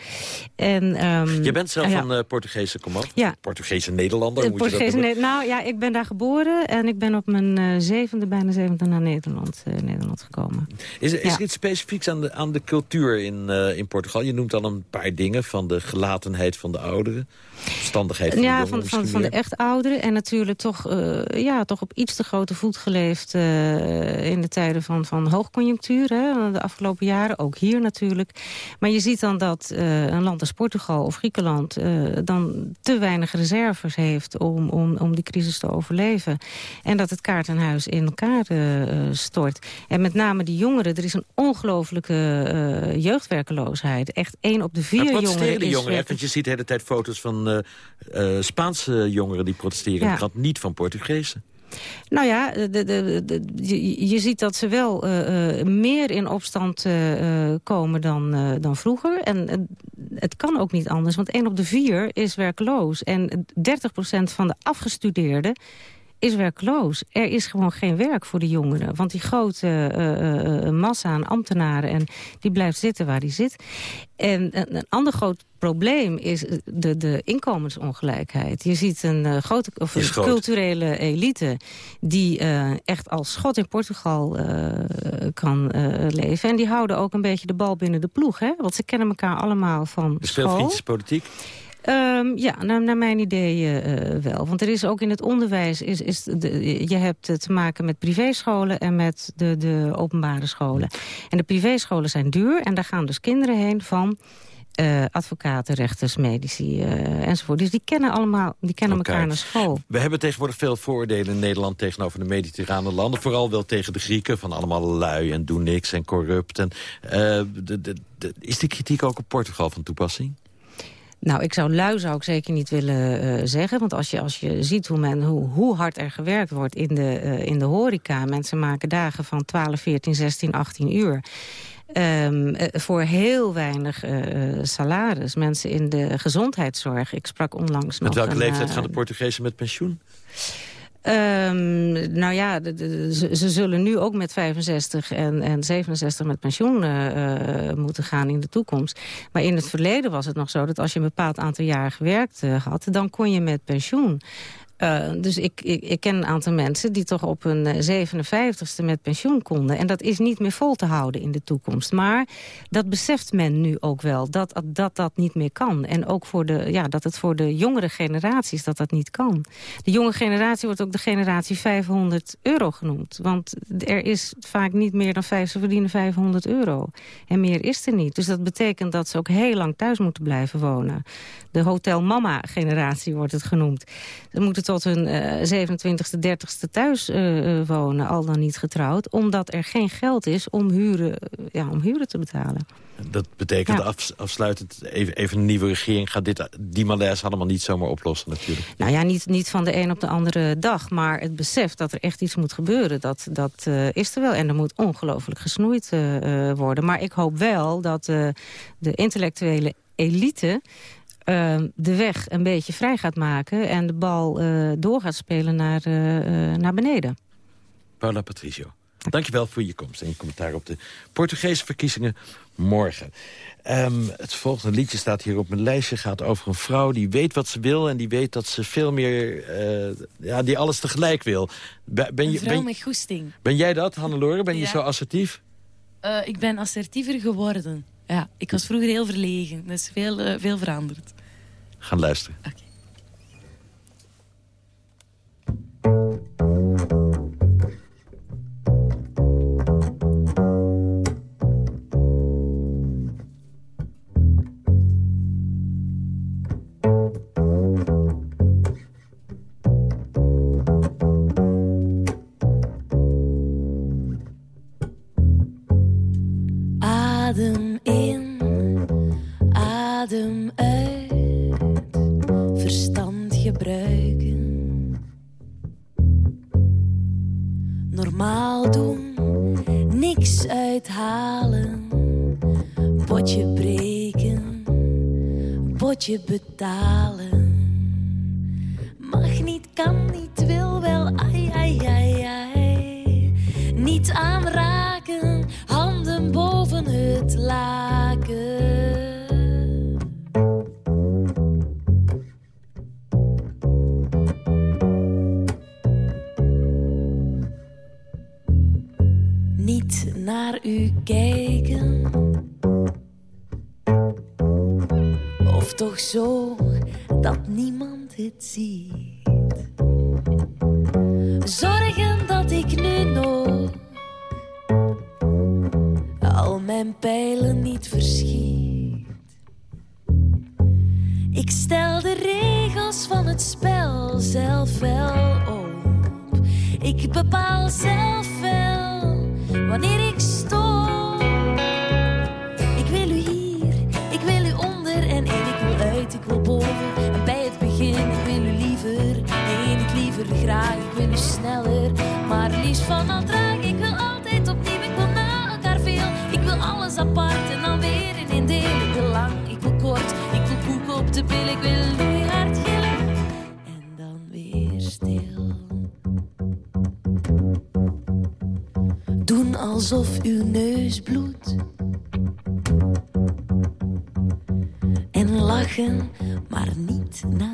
Speaker 20: En, ehm,
Speaker 10: Je bent zelf
Speaker 20: ja.
Speaker 10: van eh Portugese komaf.
Speaker 20: Ja.
Speaker 10: Portugese Nederlander, moet je dat?
Speaker 20: Ne- nou ja, ik ben daar geboren en ik ben op mijn eh, zevende, bijna zevende naar Nederland, eh, Nederland gekomen.
Speaker 10: Is, er- is
Speaker 20: Ja.
Speaker 10: er iets specifieks aan de, aan de cultuur in, eh, in Portugal? Je noemt al een paar dingen, van de gelatenheid van de ouderen... verstandigheid van de
Speaker 20: ja, van, van, van de echt ouderen. En natuurlijk toch, ja, toch op iets te grote voet geleefd in de tijden van, van hoogconjunctuur. Hè, de afgelopen jaren, ook hier natuurlijk. Maar je ziet dan dat een land als Portugal of Griekenland... dan te weinig reserves heeft om, om, om die crisis te overleven. En dat het kaartenhuis in elkaar eh, eh, stort. En met name die jongeren, er is een ongelofelijke eh, jeugdwerkeloosheid. Echt één op de vier
Speaker 10: Maar
Speaker 20: jongeren
Speaker 10: protesteren
Speaker 20: is
Speaker 10: jongeren?
Speaker 20: werk-
Speaker 10: Want je ziet de hele tijd foto's van Spaanse jongeren die protesteren.
Speaker 20: Ja.
Speaker 10: krant, niet van Portugezen.
Speaker 20: Nou ja, de, de, je, je ziet dat ze wel meer in opstand komen dan, dan vroeger. En het kan ook niet anders, want één op de vier is werkloos. En 30% van de afgestudeerden is werkloos. Er is gewoon geen werk voor de jongeren. Want die grote eh, eh, massa aan ambtenaren... En die blijft zitten waar die zit. En een, een ander groot probleem is de, de inkomensongelijkheid. Je ziet een eh, grote of een
Speaker 10: groot.
Speaker 20: culturele elite... die eh, echt als schot in Portugal eh, kan eh, leven. En die houden ook een beetje de bal binnen de ploeg. Hè? Want ze kennen elkaar allemaal van
Speaker 10: De
Speaker 20: school.
Speaker 10: speelvriendjespolitiek.
Speaker 20: Ehm, ja, naar, naar mijn idee eh, wel. Want er is ook in het onderwijs... Is, is de, je hebt eh, te maken met privéscholen en met de, de openbare scholen. En de privéscholen zijn duur en daar gaan dus kinderen heen van... eh, advocaten, rechters, medici eh, enzovoort. Dus die kennen allemaal, die kennen elkaar naar school.
Speaker 10: We hebben tegenwoordig veel vooroordelen in Nederland tegenover de mediterrane landen. Vooral wel tegen de Grieken, van allemaal lui en doen niks en corrupt. En, eh, de, de, de- is die kritiek ook op Portugal van toepassing?
Speaker 20: Nou, ik zou lui zou ik zeker niet willen eh, zeggen. Want als je, als je ziet hoe, men, hoe, hoe hard er gewerkt wordt in de, eh, in de horeca... mensen maken dagen van 12, 14, 16, 18 uur... Ehm, eh, voor heel weinig salaris. Mensen in de gezondheidszorg. Ik sprak onlangs nog...
Speaker 10: Met welke
Speaker 20: een,
Speaker 10: leeftijd gaan de Portugezen met pensioen?
Speaker 20: Ehm, nou ja, ze, ze zullen nu ook met 65 en, en 67 met pensioen eh, eh, moeten gaan in de toekomst. Maar in het verleden was het nog zo dat als je een bepaald aantal jaar gewerkt eh, had... dan kon je met pensioen. Eh, dus ik, ik, ik ken een aantal mensen die toch op hun eh, 57ste met pensioen konden. En dat is niet meer vol te houden in de toekomst. Maar dat beseft men nu ook wel, dat dat, dat niet meer kan. En ook voor de, ja, dat het voor de jongere generaties dat dat niet kan. De jonge generatie wordt ook de generatie 500 euro genoemd. Want er is vaak niet meer dan vijf, ze verdienen 500 euro. En meer is er niet. Dus dat betekent dat ze ook heel lang thuis moeten blijven wonen. De hotel mama generatie wordt het genoemd. Ze moeten tot hun eh 27e, 30e thuis eh, eh, wonen, al dan niet getrouwd. Omdat er geen geld is om huren, eh, ja, om huren te betalen.
Speaker 10: Dat betekent
Speaker 20: Ja.
Speaker 10: af, afsluitend, even, even een nieuwe regering gaat dit, die malaise allemaal niet zomaar oplossen natuurlijk.
Speaker 20: Nou ja, niet, niet van de een op de andere dag. Maar het besef dat er echt iets moet gebeuren, dat, dat eh, is er wel. En er moet ongelooflijk gesnoeid eh, eh, worden. Maar ik hoop wel dat eh, de intellectuele elite... eh, de weg een beetje vrij gaat maken... en de bal eh, door gaat spelen naar, eh, eh, naar beneden.
Speaker 10: Paula Patricio, dankjewel voor je komst en je commentaar op de Portugese verkiezingen morgen. Ehm, het volgende liedje staat hier op mijn lijstje. gaat over een vrouw die weet wat ze wil... en die weet dat ze veel meer... eh, ja, die alles tegelijk wil. Ben, ben,
Speaker 21: Een
Speaker 10: je,
Speaker 21: vrouw
Speaker 10: ben,
Speaker 21: met goesting.
Speaker 10: ben jij dat, Hannelore? Ben je zo assertief?
Speaker 21: Eh, ik ben assertiever geworden. Ja, ik was vroeger heel verlegen. Dat is veel, veel veranderd.
Speaker 10: Gaan luisteren.
Speaker 18: Ik stel de regels van het spel zelf wel op. Ik bepaal zelf wel wanneer ik stop. Ik wil u hier, ik wil u onder en één. Ik wil uit, ik wil boven. En bij het begin, ik wil u liever. Nee, niet liever graag, ik wil u sneller. Maar liefst van al traag, ik wil altijd opnieuw. Ik wil na elkaar veel. Ik wil alles apart pil. Ik wil u hard gillen en dan weer stil. Doen alsof uw neus bloedt. En lachen, maar niet naar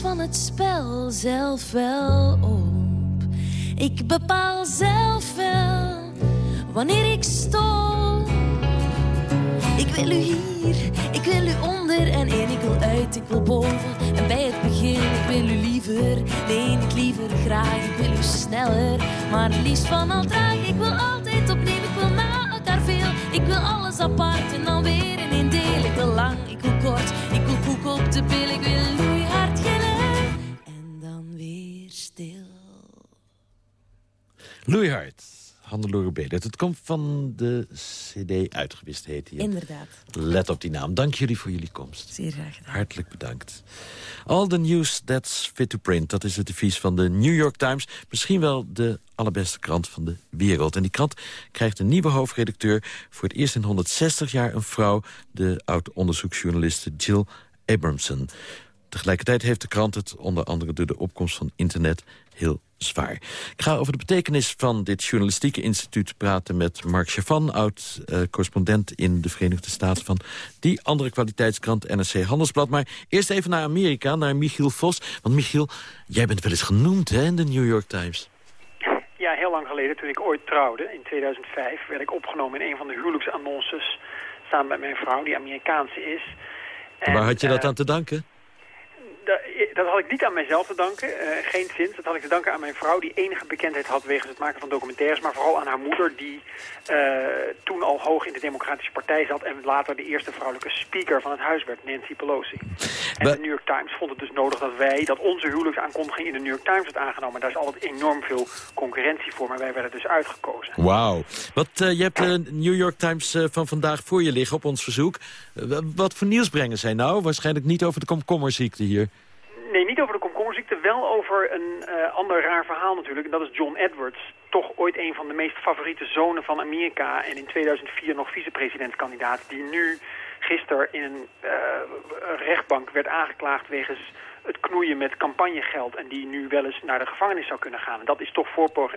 Speaker 18: van het spel zelf wel op. Ik bepaal zelf wel wanneer ik stop. Ik wil u hier, ik wil u onder en in. Ik wil uit, ik wil boven. En bij het begin, ik wil u liever. Nee, niet liever graag, ik wil u sneller. Maar liefst van al traag, ik wil altijd opnieuw. Ik wil na elkaar veel, ik wil alles apart en dan weer in één deel. Ik wil lang, ik wil kort, ik wil koek op de pil. Ik wil
Speaker 10: Loeihard. Hannelore Bedert. Het komt van de cd Uitgewist, heet hij.
Speaker 21: Inderdaad.
Speaker 10: Let op die naam. Dank jullie voor jullie komst.
Speaker 21: Zeer graag gedaan.
Speaker 10: Hartelijk bedankt. All the news that's fit to print. Dat is het devies van de New York Times. Misschien wel de allerbeste krant van de wereld. En die krant krijgt een nieuwe hoofdredacteur. Voor het eerst in 160 jaar een vrouw. De oud-onderzoeksjournaliste Jill Abramson. Tegelijkertijd heeft de krant het, onder andere door de opkomst van internet, heel zwaar. Ik ga over de betekenis van dit journalistieke instituut praten met Mark Chavan, oud-correspondent in de Verenigde Staten van die andere kwaliteitskrant NRC Handelsblad. Maar eerst even naar Amerika, naar Michiel Vos. Want Michiel, jij bent wel eens genoemd hè, in de New York Times.
Speaker 22: Ja, heel lang geleden, toen ik ooit trouwde, in 2005, werd ik opgenomen in een van de huwelijksannonces samen met mijn vrouw, die Amerikaanse is.
Speaker 10: En waar had je dat
Speaker 22: eh,
Speaker 10: aan te danken?
Speaker 22: Da- dat had ik niet aan mijzelf te danken, eh, geen zin. Dat had ik te danken aan mijn vrouw, die enige bekendheid had wegens het maken van documentaires. Maar vooral aan haar moeder, die eh, toen al hoog in de Democratische Partij zat... en later de eerste vrouwelijke speaker van het huis werd, Nancy Pelosi. En de New York Times vond het dus nodig dat wij, dat onze huwelijksaankondiging in de New York Times werd aangenomen. Daar is altijd enorm veel concurrentie voor, maar wij werden dus uitgekozen.
Speaker 10: Wauw. Wat, eh, je hebt de New York Times eh, van vandaag voor je liggen op ons verzoek. Eh, wat voor nieuws brengen zij nou? Waarschijnlijk niet over de komkommerziekte hier.
Speaker 22: Komkommerziekte, wel over een eh, ander raar verhaal natuurlijk. En dat is John Edwards, toch ooit een van de meest favoriete zonen van Amerika... en in 2004 nog vicepresidentskandidaat... die nu gisteren in een eh, rechtbank werd aangeklaagd wegens het knoeien met campagnegeld... en die nu wel eens naar de gevangenis zou kunnen gaan. En dat is toch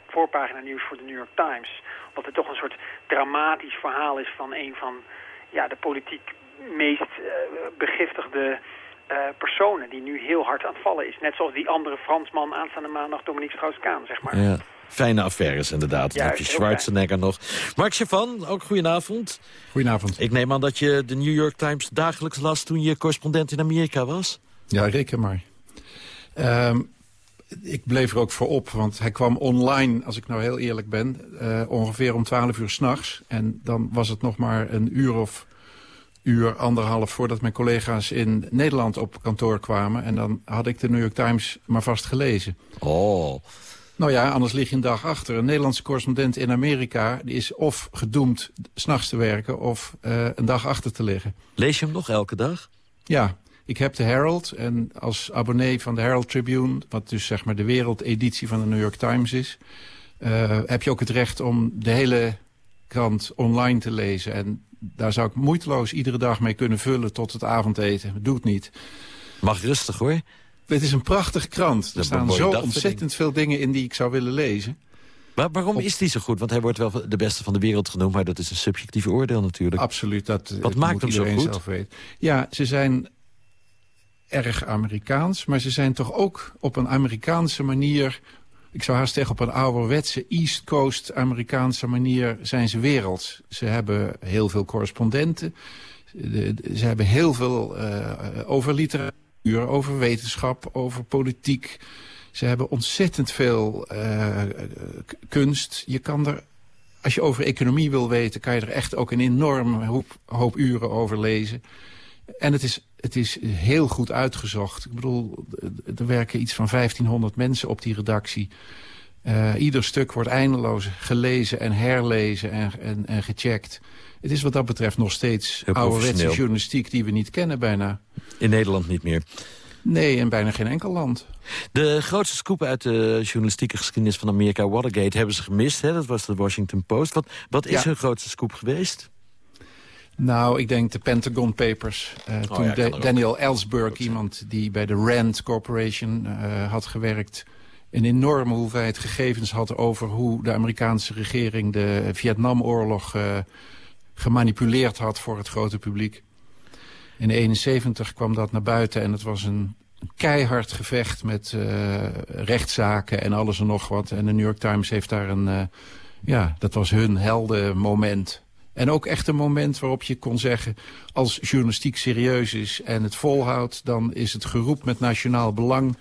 Speaker 22: voorpagina nieuws voor de New York Times. Omdat het toch een soort dramatisch verhaal is van een van ja, de politiek meest eh, begiftigde personen die nu heel hard aan het vallen is. Net zoals die andere Fransman aanstaande maandag Dominique Strauss-Kaan, zeg maar.
Speaker 10: Ja. Fijne affaires inderdaad. Dan heb je Schwarzenegger nog. Mark Chavan, ook goedenavond.
Speaker 23: Goedenavond.
Speaker 10: Ik neem aan dat je de New York Times dagelijks las toen je correspondent in Amerika was.
Speaker 23: Ja, reken maar. Ehm, ik bleef er ook voor op, want hij kwam online, als ik nou heel eerlijk ben... eh, ongeveer om 12 uur s'nachts. En dan was het nog maar een uur of uur, anderhalf... voordat mijn collega's in Nederland op kantoor kwamen. En dan had ik de New York Times maar vast gelezen.
Speaker 10: Oh.
Speaker 23: Nou ja, anders lig je een dag achter. Een Nederlandse correspondent in Amerika... die is of gedoemd s'nachts te werken of eh, een dag achter te liggen.
Speaker 10: Lees je hem nog elke dag?
Speaker 23: Ja, ik heb de Herald en als abonnee van de Herald Tribune... wat dus zeg maar de wereldeditie van de New York Times is... eh, heb je ook het recht om de hele krant online te lezen. En daar zou ik moeiteloos iedere dag mee kunnen vullen tot het avondeten. Doe het niet.
Speaker 10: Mag rustig hoor.
Speaker 23: Het is een prachtige krant. Er staan zo ontzettend veel dingen in die ik zou willen lezen.
Speaker 10: Maar waarom is die zo goed? Want hij wordt wel de beste van de wereld genoemd... maar dat is een subjectief oordeel natuurlijk.
Speaker 23: Absoluut. Dat,
Speaker 10: Wat
Speaker 23: dat
Speaker 10: maakt hem zo goed?
Speaker 23: zelf weten. Ja, ze zijn erg Amerikaans, maar ze zijn toch ook op een Amerikaanse manier... ik zou haast zeggen op een ouderwetse East Coast Amerikaanse manier zijn ze werelds. Ze hebben heel veel correspondenten. De- de- Ze hebben heel veel eh, over literatuur, over wetenschap, over politiek. Ze hebben ontzettend veel eh, kunst. Je kan er, als je over economie wil weten... kan je er echt ook een enorme hoop uren over lezen. En het is, het is heel goed uitgezocht. Ik bedoel, er werken iets van 1500 mensen op die redactie. Eh, ieder stuk wordt eindeloos gelezen en herlezen en, en, en gecheckt. Het is wat dat betreft nog steeds ouderwetse journalistiek die we niet kennen bijna.
Speaker 10: In Nederland niet meer.
Speaker 23: Nee, in bijna geen enkel land.
Speaker 10: De grootste scoop uit de journalistieke geschiedenis van Amerika, Watergate, hebben ze gemist. Hè? Dat was de Washington Post. Wat, wat is
Speaker 23: Ja.
Speaker 10: hun grootste scoop geweest?
Speaker 23: Nou, ik denk de Pentagon Papers. Eh, toen
Speaker 10: Oh ja, ook.
Speaker 23: Daniel Ellsberg, iemand die bij de RAND Corporation eh, had gewerkt... een enorme hoeveelheid gegevens had over hoe de Amerikaanse regering... de Vietnamoorlog eh, gemanipuleerd had voor het grote publiek. In 1971 kwam dat naar buiten en het was een keihard gevecht met rechtszaken en alles en nog wat. En de New York Times heeft daar een... ja, dat was hun heldenmoment. En ook echt een moment waarop je kon zeggen... als journalistiek serieus is en het volhoudt... dan is het geroep met nationaal belang...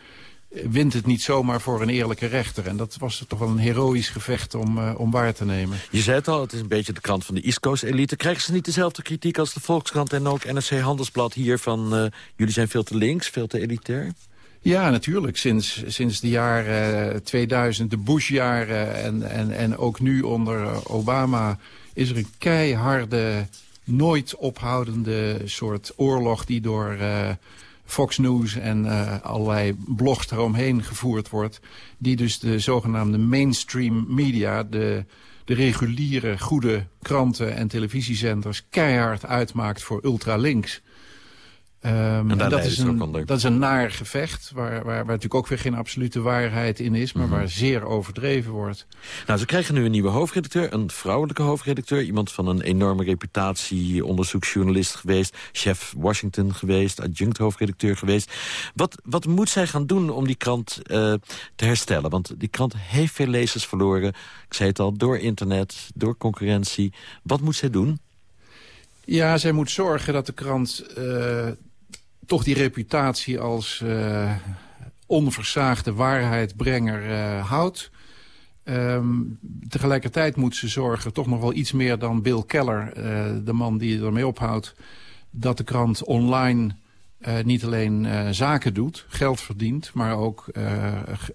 Speaker 23: eh, wint het niet zomaar voor een eerlijke rechter. En dat was toch wel een heroïsch gevecht om, eh, om waar te nemen.
Speaker 10: Je zei het al, het is een beetje de krant van de East Coast elite. Krijgen ze niet dezelfde kritiek als de Volkskrant en ook NRC Handelsblad hier van... eh, jullie zijn veel te links, veel te elitair?
Speaker 23: Ja, natuurlijk. Sinds, sinds de jaren 2000, de Bush-jaren en, en, en ook nu onder Obama... is er een keiharde, nooit ophoudende soort oorlog... die door uh, Fox News en uh, allerlei blogs eromheen gevoerd wordt... die dus de zogenaamde mainstream media... de de reguliere goede kranten en televisiezenders keihard uitmaakt voor ultralinks. Um, en, dat, is een, dat is een naar gevecht, waar, waar, waar natuurlijk ook weer geen absolute waarheid in is... maar mm -hmm. waar zeer overdreven wordt.
Speaker 10: Nou, ze krijgen nu een nieuwe hoofdredacteur, een vrouwelijke hoofdredacteur... iemand van een enorme reputatie, onderzoeksjournalist geweest... chef Washington geweest, adjunct hoofdredacteur geweest. Wat, wat moet zij gaan doen om die krant uh, te herstellen? Want die krant heeft veel lezers verloren. Ik zei het al, door internet, door concurrentie. Wat moet zij doen?
Speaker 23: Ja, zij moet zorgen dat de krant... Uh, toch die reputatie als uh, onversaagde waarheidbrenger uh, houdt. Um, tegelijkertijd moet ze zorgen, toch nog wel iets meer dan Bill Keller, uh, de man die ermee ophoudt, dat de krant online niet alleen zaken doet, geld verdient, maar ook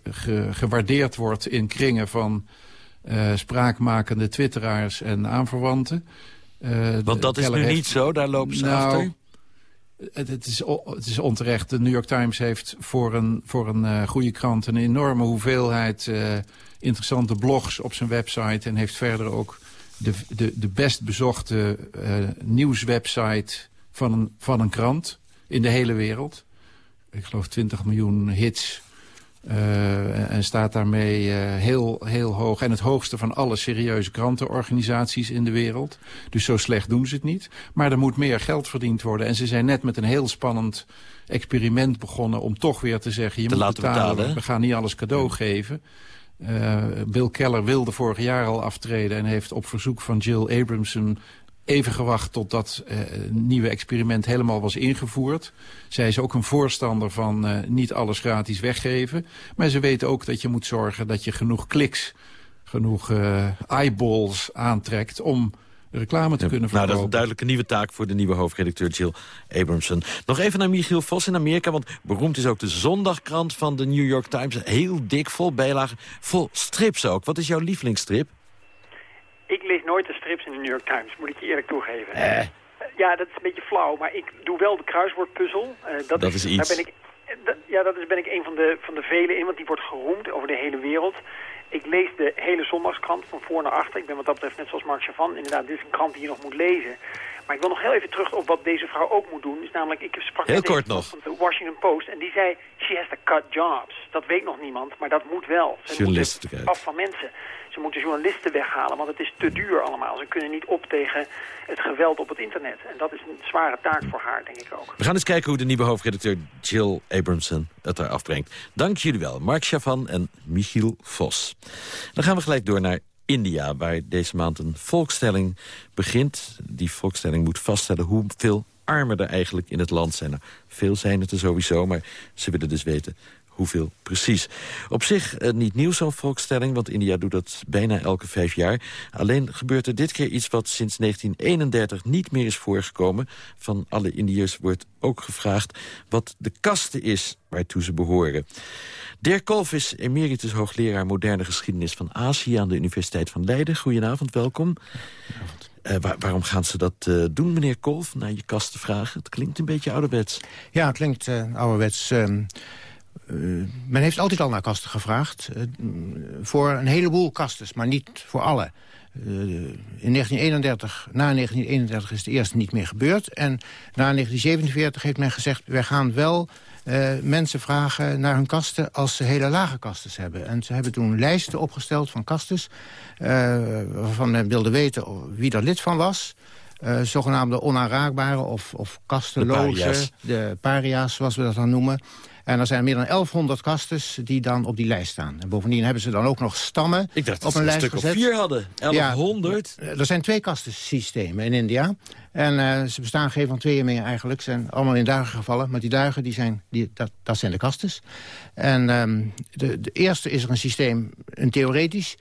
Speaker 23: ge gewaardeerd wordt in kringen van spraakmakende twitteraars en aanverwanten.
Speaker 10: Want dat is nu heeft... niet zo, daar lopen ze
Speaker 23: nou,
Speaker 10: achter?
Speaker 23: Het, is, het is onterecht. De New York Times heeft voor een, voor een uh, goede krant... een enorme hoeveelheid uh, interessante blogs op zijn website... en heeft verder ook de, de, de best bezochte uh, nieuwswebsite van van een krant in de hele wereld. Ik geloof 20 miljoen hits uh, en staat daarmee uh, heel, heel hoog. En het hoogste van alle serieuze krantenorganisaties in de wereld. Dus zo slecht doen ze het niet. Maar er moet meer geld verdiend worden. En ze zijn net met een heel spannend experiment begonnen... om toch weer te zeggen, je
Speaker 10: te
Speaker 23: moet betalen.
Speaker 10: betalen
Speaker 23: we gaan niet alles cadeau ja. geven. Uh, Bill Keller wilde vorig jaar al aftreden... en heeft op verzoek van Jill Abramson even gewacht tot dat uh, nieuwe experiment helemaal was ingevoerd. Zij is ook een voorstander van uh, niet alles gratis weggeven. Maar ze weet ook dat je moet zorgen dat je genoeg kliks, genoeg uh, eyeballs aantrekt... om reclame te ja, kunnen verkopen.
Speaker 10: Nou, dat is een duidelijke nieuwe taak voor de nieuwe hoofdredacteur Jill Abramson. Nog even naar Michiel Vos in Amerika, want beroemd is ook de zondagkrant van de New York Times. Heel dik, vol bijlagen, vol strips ook. Wat is jouw lievelingsstrip?
Speaker 22: Ik lees nooit de strips in de New York Times, moet ik je eerlijk toegeven.
Speaker 10: Eh.
Speaker 22: Ja, dat is een beetje flauw, maar ik doe wel de kruiswoordpuzzel. Uh,
Speaker 10: dat, dat is, iets.
Speaker 22: Daar ben ik, dat, ja, dat is, ben ik een van de, van de vele in, want die wordt geroemd over de hele wereld. Ik lees de hele zondagskrant van voor naar achter. Ik ben wat dat betreft net zoals Mark Chavan. Inderdaad, dit is een krant die je nog moet lezen. Maar ik wil nog heel even terug op wat deze vrouw ook moet doen. Is namelijk, ik sprak
Speaker 10: heel kort nog.
Speaker 22: van de Washington Post en die zei... she has to cut jobs. Dat weet nog niemand, maar dat moet wel.
Speaker 10: Ze Journalisten
Speaker 22: moet af van mensen. Ze moeten journalisten weghalen, want het is te duur allemaal. Ze kunnen niet op tegen het geweld op het internet. En dat is een zware taak voor haar, denk ik ook.
Speaker 10: We gaan eens kijken hoe de nieuwe hoofdredacteur Jill Abramson het er afbrengt. Dank jullie wel, Mark Chavan en Michiel Vos. Dan gaan we gelijk door naar India, waar deze maand een volkstelling begint. Die volkstelling moet vaststellen hoeveel armen er eigenlijk in het land zijn. Nou, veel zijn het er sowieso, maar ze willen dus weten hoeveel precies. Op zich uh, niet nieuw zo'n volkstelling, want India doet dat bijna elke vijf jaar. Alleen gebeurt er dit keer iets wat sinds 1931 niet meer is voorgekomen. Van alle Indiërs wordt ook gevraagd wat de kaste is waartoe ze behoren. Dirk Kolf is emeritus hoogleraar moderne geschiedenis van Azië... aan de Universiteit van Leiden. Goedenavond, welkom. Uh, waar, waarom gaan ze dat uh, doen, meneer Kolf, naar je kast te vragen? Het klinkt een beetje ouderwets.
Speaker 24: Ja, het klinkt uh, ouderwets... Uh, men heeft altijd al naar kasten gevraagd. voor een heleboel kastes, maar niet voor alle. in 1931, na 1931 is het eerst niet meer gebeurd. En na 1947 heeft men gezegd... wij gaan wel mensen vragen naar hun kasten als ze hele lage kasten hebben. En ze hebben toen lijsten opgesteld van kasten... Waarvan men wilde weten wie er lid van was... Uh, zogenaamde onaanraakbare of, of kasteloze, de paria's. de paria's zoals we dat dan noemen. En er zijn meer dan 1100 kastes die dan op die lijst staan. En bovendien hebben ze dan ook nog stammen
Speaker 10: Ik dacht
Speaker 24: op
Speaker 10: een,
Speaker 24: een
Speaker 10: lijst gezet. vier hadden. 1100?
Speaker 24: Ja, er zijn twee kastensystemen in India. En uh, ze bestaan geen van tweeën meer eigenlijk. Ze zijn allemaal in duigen gevallen. Maar die duigen, die zijn, die, dat, dat zijn de kastes. En um, de, de eerste is er een systeem, een theoretisch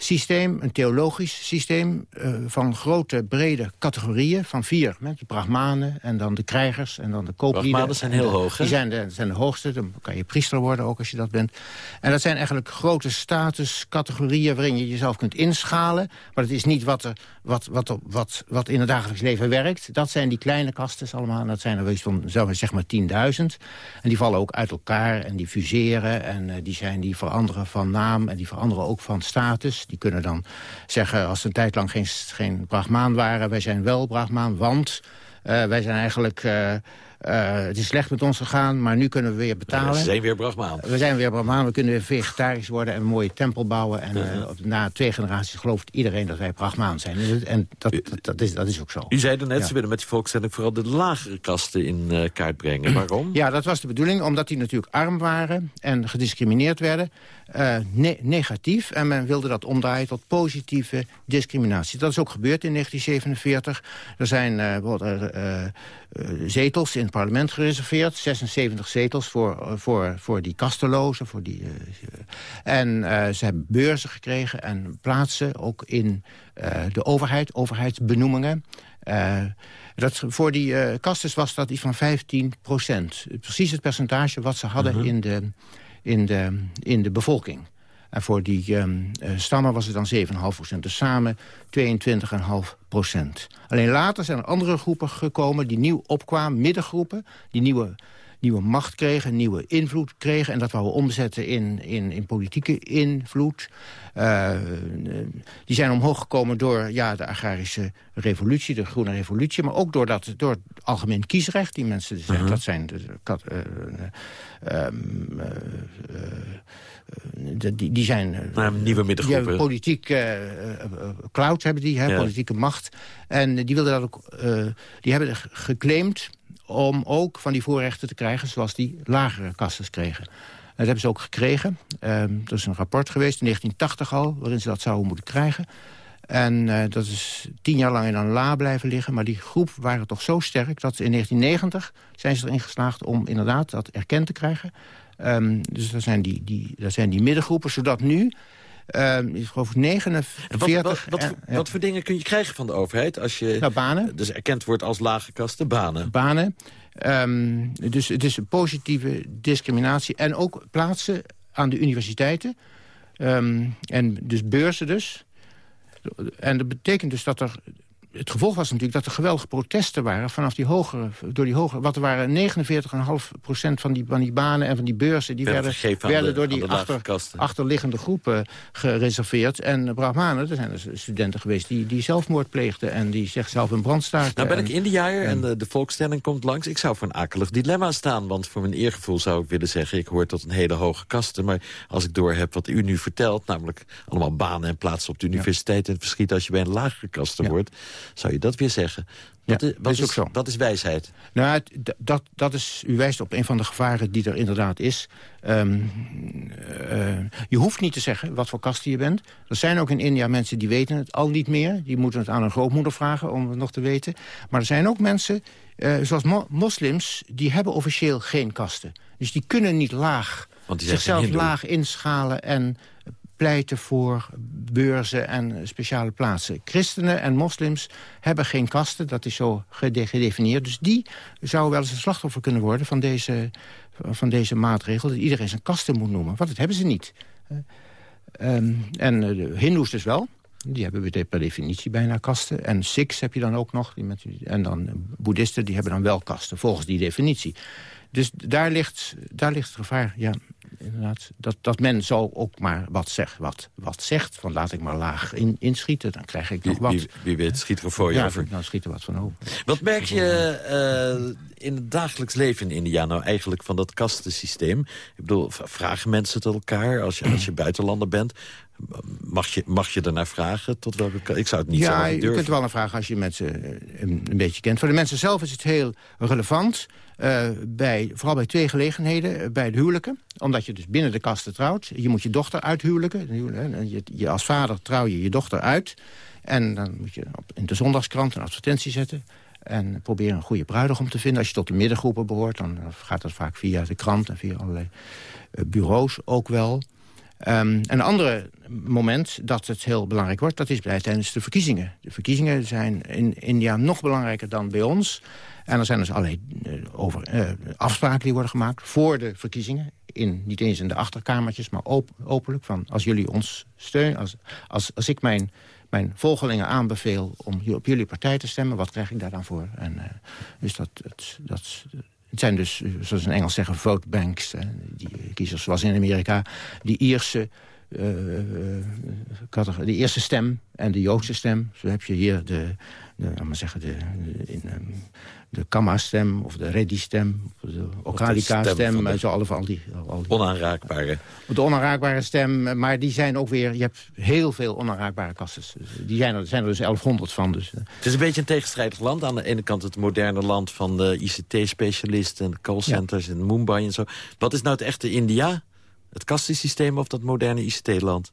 Speaker 24: systeem, een theologisch systeem... eh, van grote, brede categorieën, van vier. Met de brahmanen en dan de krijgers en dan de kooplieden.
Speaker 10: Brahmanen zijn heel
Speaker 24: de-
Speaker 10: hoog, hè?
Speaker 24: Die zijn de, zijn de hoogste, dan kan je priester worden ook als je dat bent. En dat zijn eigenlijk grote statuscategorieën... waarin je jezelf kunt inschalen. Maar het is niet wat, er, wat, wat, er- wat, wat in het dagelijks leven werkt. Dat zijn die kleine kastes allemaal. En dat zijn er wel iets van, zeg maar, 10.000. En die vallen ook uit elkaar en die fuseren. En eh, die, zijn, die veranderen van naam en die veranderen ook van status. Die kunnen dan zeggen, als ze een tijd lang geen, geen Brahmaan waren... wij zijn wel Brahmaan, want eh, wij zijn eigenlijk... eh, eh, het is slecht met ons gegaan, maar nu kunnen we weer betalen.
Speaker 10: Ze zijn weer Brahmaan.
Speaker 24: We zijn weer Brahmaan, we kunnen weer vegetarisch worden en een mooie tempel bouwen. En eh, na twee generaties gelooft iedereen dat wij Brahmaan zijn. En dat, dat, dat is, dat is ook zo.
Speaker 10: U zei net,
Speaker 24: Ja.
Speaker 10: ze willen met die volksstelling vooral de lagere kasten in eh, kaart brengen. Waarom?
Speaker 24: Ja, dat was de bedoeling, omdat die natuurlijk arm waren en gediscrimineerd werden. ne- negatief. En men wilde dat omdraaien tot positieve discriminatie. Dat is ook gebeurd in 1947. Er zijn bijvoorbeeld, zetels in het parlement gereserveerd. 76 zetels voor, eh, voor, voor die kastelozen. Voor die, eh, en eh, ze hebben beurzen gekregen en plaatsen ook in de overheid, overheidsbenoemingen. Dat, voor die kastes was dat iets van 15 procent. Precies het percentage wat ze hadden in, de, in, de, in de bevolking. En voor die ehm, eh, stammen was het dan 7,5 procent. Dus samen 22,5 procent. Alleen later zijn er andere groepen gekomen die nieuw opkwamen. Middengroepen, die nieuwe, nieuwe macht kregen, nieuwe invloed kregen. En dat wouden we omzetten in, in, in politieke invloed. Eh, die zijn omhoog gekomen door ja, de agrarische revolutie, de groene revolutie. Maar ook door, dat, door het algemeen kiesrecht. Die mensen, zijn, dat zijn de, kat- eh, eh, die, die zijn... eh,
Speaker 10: Nou, nieuwe middengroepen.
Speaker 24: Die politiek eh, clout hebben die, hè,
Speaker 10: Ja.
Speaker 24: politieke macht. En die wilden dat ook... die hebben ge- geclaimd om ook van die voorrechten te krijgen... zoals die lagere kastes kregen. Dat hebben ze ook gekregen. Ehm er is een rapport geweest in 1980 al... waarin ze dat zouden moeten krijgen. En dat is tien jaar lang in een la blijven liggen. Maar die groep waren toch zo sterk dat in 1990 zijn ze erin geslaagd... om inderdaad dat erkend te krijgen. Ehm, dus dat zijn die, die, dat zijn die middengroepen, zodat nu... ehm ik geloof 49...
Speaker 10: En wat, wat, wat,
Speaker 24: eh, ja.
Speaker 10: wat voor dingen kun je krijgen van de overheid als je
Speaker 24: Nou, banen.
Speaker 10: dus erkend wordt als lage kasten? Banen.
Speaker 24: banen. Ehm, dus het is een positieve discriminatie. En ook plaatsen aan de universiteiten. En dus beurzen dus. En dat betekent dus dat er... Het gevolg was natuurlijk dat er geweldige protesten waren... vanaf die hogere, door die hogere... wat er waren 49,5% van die, van die banen en van die beurzen... die
Speaker 10: Werden
Speaker 24: werden,
Speaker 10: de-
Speaker 24: door die achter, achterliggende groepen gereserveerd. En Brahmanen, er zijn dus studenten geweest... die, die zelfmoord pleegden en die zichzelf in brand staken.
Speaker 10: Nou ben
Speaker 24: En-
Speaker 10: ik Indiaaier en de, de volkstelling komt langs. Ik zou voor een akelig dilemma staan. Want voor mijn eergevoel zou ik willen zeggen... ik hoor tot een hele hoge kasten. Maar als ik doorheb wat u nu vertelt... namelijk allemaal banen en plaatsen op de universiteit... en het verschiet als je bij een lagere kasten wordt... zou je dat weer zeggen. Wat,
Speaker 24: Ja,
Speaker 10: is, wat,
Speaker 24: dat is zo.
Speaker 10: wat is wijsheid?
Speaker 24: Nou, dat, dat is, u wijst op een van de gevaren die er inderdaad is. Ehm, eh, je hoeft niet te zeggen wat voor kasten je bent. Er zijn ook in India mensen die weten het al niet meer. Die moeten het aan hun grootmoeder vragen om het nog te weten. Maar er zijn ook mensen, eh, zoals mo- moslims... die hebben officieel geen kasten. Dus die kunnen niet laag, zichzelf laag inschalen... en pleiten voor beurzen en speciale plaatsen. Christenen en moslims hebben geen kasten, dat is zo gede- gedefinieerd. Dus die zouden wel eens een slachtoffer kunnen worden van deze, van deze maatregel... dat iedereen zijn kasten moet noemen, want dat hebben ze niet. Eh, ehm, en eh, de hindoes dus wel. Die hebben per definitie bijna kasten. En Sikhs heb je dan ook nog. Die met, en dan eh, boeddhisten, die hebben dan wel kasten, volgens die definitie. Dus daar ligt, daar ligt het gevaar, ja, inderdaad. Dat, dat men zo ook maar wat zegt, wat, wat zegt. Van laat ik maar laag in, inschieten, dan krijg ik nog wat.
Speaker 10: wie, wie weet schiet er een voor je
Speaker 24: ja,
Speaker 10: over.
Speaker 24: dan schiet er wat van over.
Speaker 10: Wat merk je eh, in het dagelijks leven in India nou eigenlijk van dat kastensysteem? Ik bedoel, vragen mensen het elkaar als je, als je buitenlander bent? Mag je, mag je ernaar vragen? Tot welke, ik zou het niet
Speaker 24: ja,
Speaker 10: zelf
Speaker 24: je
Speaker 10: durven.
Speaker 24: kunt wel een vraag als je mensen eh, een, een beetje kent. Voor de mensen zelf is het heel relevant. Eh, bij, vooral bij twee gelegenheden. eh, bij de huwelijken. Omdat je dus binnen de kasten trouwt. Je moet je dochter uithuwelijken. Je, je, als vader trouw je je dochter uit. En dan moet je op, in de zondagskrant een advertentie zetten. En proberen een goede bruidegom te vinden. Als je tot de middengroepen behoort, dan gaat dat vaak via de krant... en via allerlei eh, bureaus ook wel. Um, een andere moment dat het heel belangrijk wordt... dat is bij, tijdens de verkiezingen. De verkiezingen zijn in India nog belangrijker dan bij ons. En er zijn dus allerlei uh, over, uh, afspraken die worden gemaakt voor de verkiezingen. In, niet eens in de achterkamertjes, maar op, openlijk. Van als jullie ons steunen, als, als, als ik mijn, mijn volgelingen aanbeveel... om op jullie partij te stemmen, wat krijg ik daar dan voor? En, uh, dus dat, dat, dat, het zijn dus, zoals in Engels zeggen, vote banks. Die kiezers zoals in Amerika, die Ierse... Uh, de eerste stem en de Joodse stem. Zo heb je hier de, de, maar zeggen, de, in, um, de Kama-stem of de Reddy-stem, de Okalika-stem. Zo alle, al die, al die,
Speaker 10: onaanraakbare.
Speaker 24: De onaanraakbare stem, maar die zijn ook weer... Je hebt heel veel onaanraakbare kasten. Die zijn er, zijn er dus 1100 van. Dus.
Speaker 10: Het is een beetje een tegenstrijdig land. Aan de ene kant het moderne land van de ICT-specialisten... en callcenters ja. en Mumbai en zo. Wat is nou het echte India? Het kastensysteem of dat moderne ICT-land?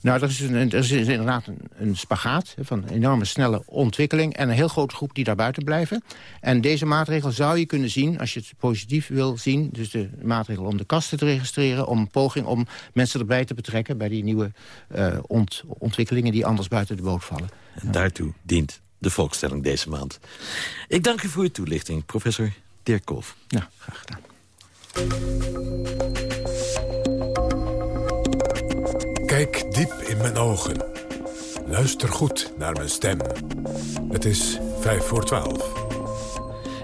Speaker 24: Nou, dat is, een, dat is inderdaad een, een spagaat van een enorme snelle ontwikkeling... en een heel grote groep die daar buiten blijven. En deze maatregel zou je kunnen zien, als je het positief wil zien... dus de maatregel om de kasten te registreren... om een poging om mensen erbij te betrekken... bij die nieuwe uh, ont, ontwikkelingen die anders buiten de boot vallen.
Speaker 10: En daartoe dient de volkstelling deze maand. Ik dank u voor uw toelichting, professor Dirk Kolf.
Speaker 24: Ja, graag gedaan.
Speaker 6: Kijk diep in mijn ogen. Luister goed naar mijn stem. Het is vijf voor twaalf.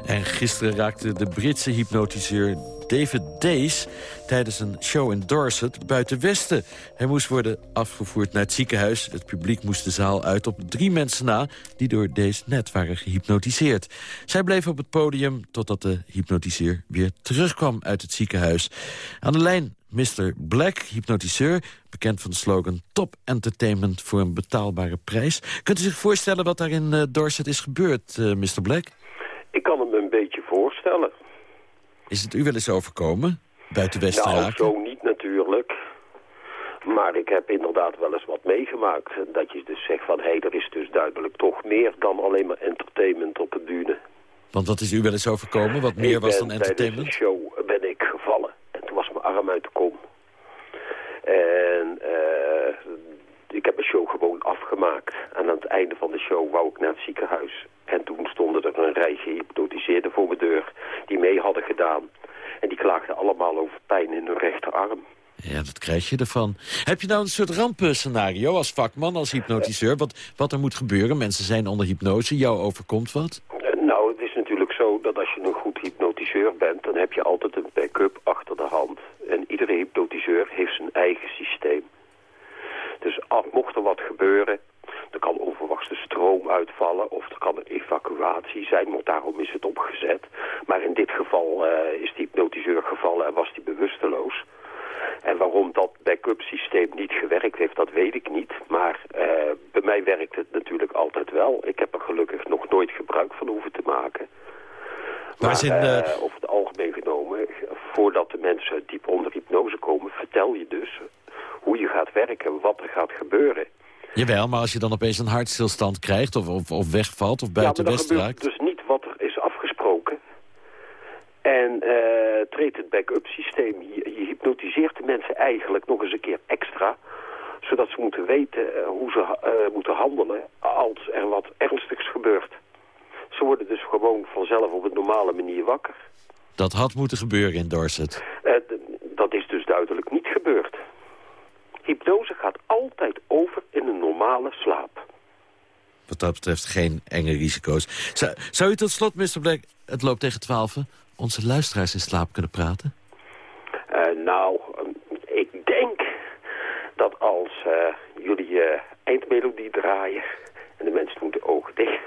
Speaker 10: En gisteren raakte de Britse hypnotiseur David Days tijdens een show in Dorset buiten Westen. Hij moest worden afgevoerd naar het ziekenhuis. Het publiek moest de zaal uit op drie mensen na... die door Days net waren gehypnotiseerd. Zij bleven op het podium totdat de hypnotiseur weer terugkwam uit het ziekenhuis. Aan de lijn Mr. Black, hypnotiseur, bekend van de slogan Top Entertainment voor een betaalbare prijs. Kunt u zich voorstellen wat daar in uh, Dorset is gebeurd, uh, Mr. Black?
Speaker 25: Ik kan het me een beetje voorstellen.
Speaker 10: Is het u wel eens overkomen, buiten Westen
Speaker 25: Nou, zo niet natuurlijk. Maar ik heb inderdaad wel eens wat meegemaakt. Dat je dus zegt van, hé, hey, er is dus duidelijk toch meer dan alleen maar entertainment op de bühne.
Speaker 10: Want wat is u wel eens overkomen? Wat meer was dan entertainment?
Speaker 25: De show ben ik gevallen. En toen was mijn arm uit de kom. En uh, ik heb een show gewoon afgemaakt. En aan het einde van de show wou ik naar het ziekenhuis. En toen stonden er een rij gehypnotiseerden voor mijn deur die mee hadden gedaan. En die klaagden allemaal over pijn in hun rechterarm.
Speaker 10: Ja, dat krijg je ervan. Heb je nou een soort rampenscenario als vakman, als hypnotiseur? Wat, wat er moet gebeuren? Mensen zijn onder hypnose, jou overkomt wat?
Speaker 25: Nou, het is natuurlijk zo dat als je een goed hypnotiseur bent... dan heb je altijd een backup achter de hand. En iedere hypnotiseur heeft zijn eigen systeem. Dus mocht er wat gebeuren, er kan onverwachte stroom uitvallen of er kan een evacuatie zijn, want daarom is het opgezet. Maar in dit geval uh, is die hypnotiseur gevallen en was die bewusteloos. En waarom dat backup systeem niet gewerkt heeft, dat weet ik niet. Maar uh, bij mij werkt het natuurlijk altijd wel. Ik heb er gelukkig nog nooit gebruik van hoeven te maken. Maar, maar uh, uh, over het algemeen genomen, voordat de mensen diep onder hypnose komen, vertel je dus hoe wat er gaat gebeuren.
Speaker 10: Jawel, maar als je dan opeens een hartstilstand krijgt of, of, of wegvalt of buiten
Speaker 25: ja,
Speaker 10: West raakt...
Speaker 25: dus niet wat er is afgesproken. En uh, treedt het backup systeem. Je, je, hypnotiseert de mensen eigenlijk nog eens een keer extra. Zodat ze moeten weten uh, hoe ze uh, moeten handelen als er wat ernstigs gebeurt. Ze worden dus gewoon vanzelf op een normale manier wakker.
Speaker 10: Dat had moeten gebeuren in Dorset.
Speaker 25: dat is dus duidelijk niet gebeurd. Hypnose gaat altijd over in een normale slaap.
Speaker 10: Wat dat betreft geen enge risico's. Zou, zou u tot slot, Mr. Black, het loopt tegen twaalf, onze luisteraars in slaap kunnen praten?
Speaker 25: Uh, nou, ik denk dat als uh, jullie uh, eindmelodie draaien... en de mensen doen de ogen dicht...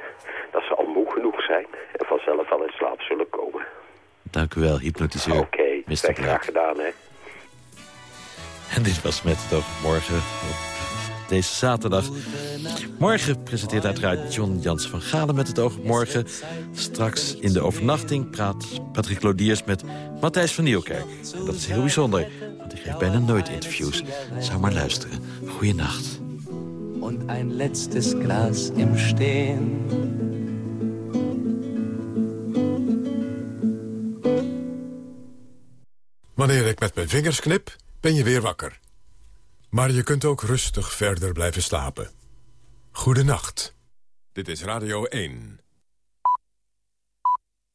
Speaker 25: dat ze al moe genoeg zijn en vanzelf al in slaap zullen komen.
Speaker 10: Dank u wel, hypnotiseur.
Speaker 25: Oké, okay, graag gedaan, hè.
Speaker 10: En dit was Met het Oog Morgen op deze zaterdag. Morgen presenteert uiteraard John Jans van Galen met het Oog Morgen. Straks in de overnachting praat Patrick Lodiers met Matthijs van Nieuwkerk. En dat is heel bijzonder, want hij geeft bijna nooit interviews. Zou maar luisteren. Goeienacht.
Speaker 9: Und ein letztes Glas im Stehen.
Speaker 6: Wanneer ik met mijn vingers knip, ben je weer wakker. Maar je kunt ook rustig verder blijven slapen. Goedenacht. Dit is Radio 1.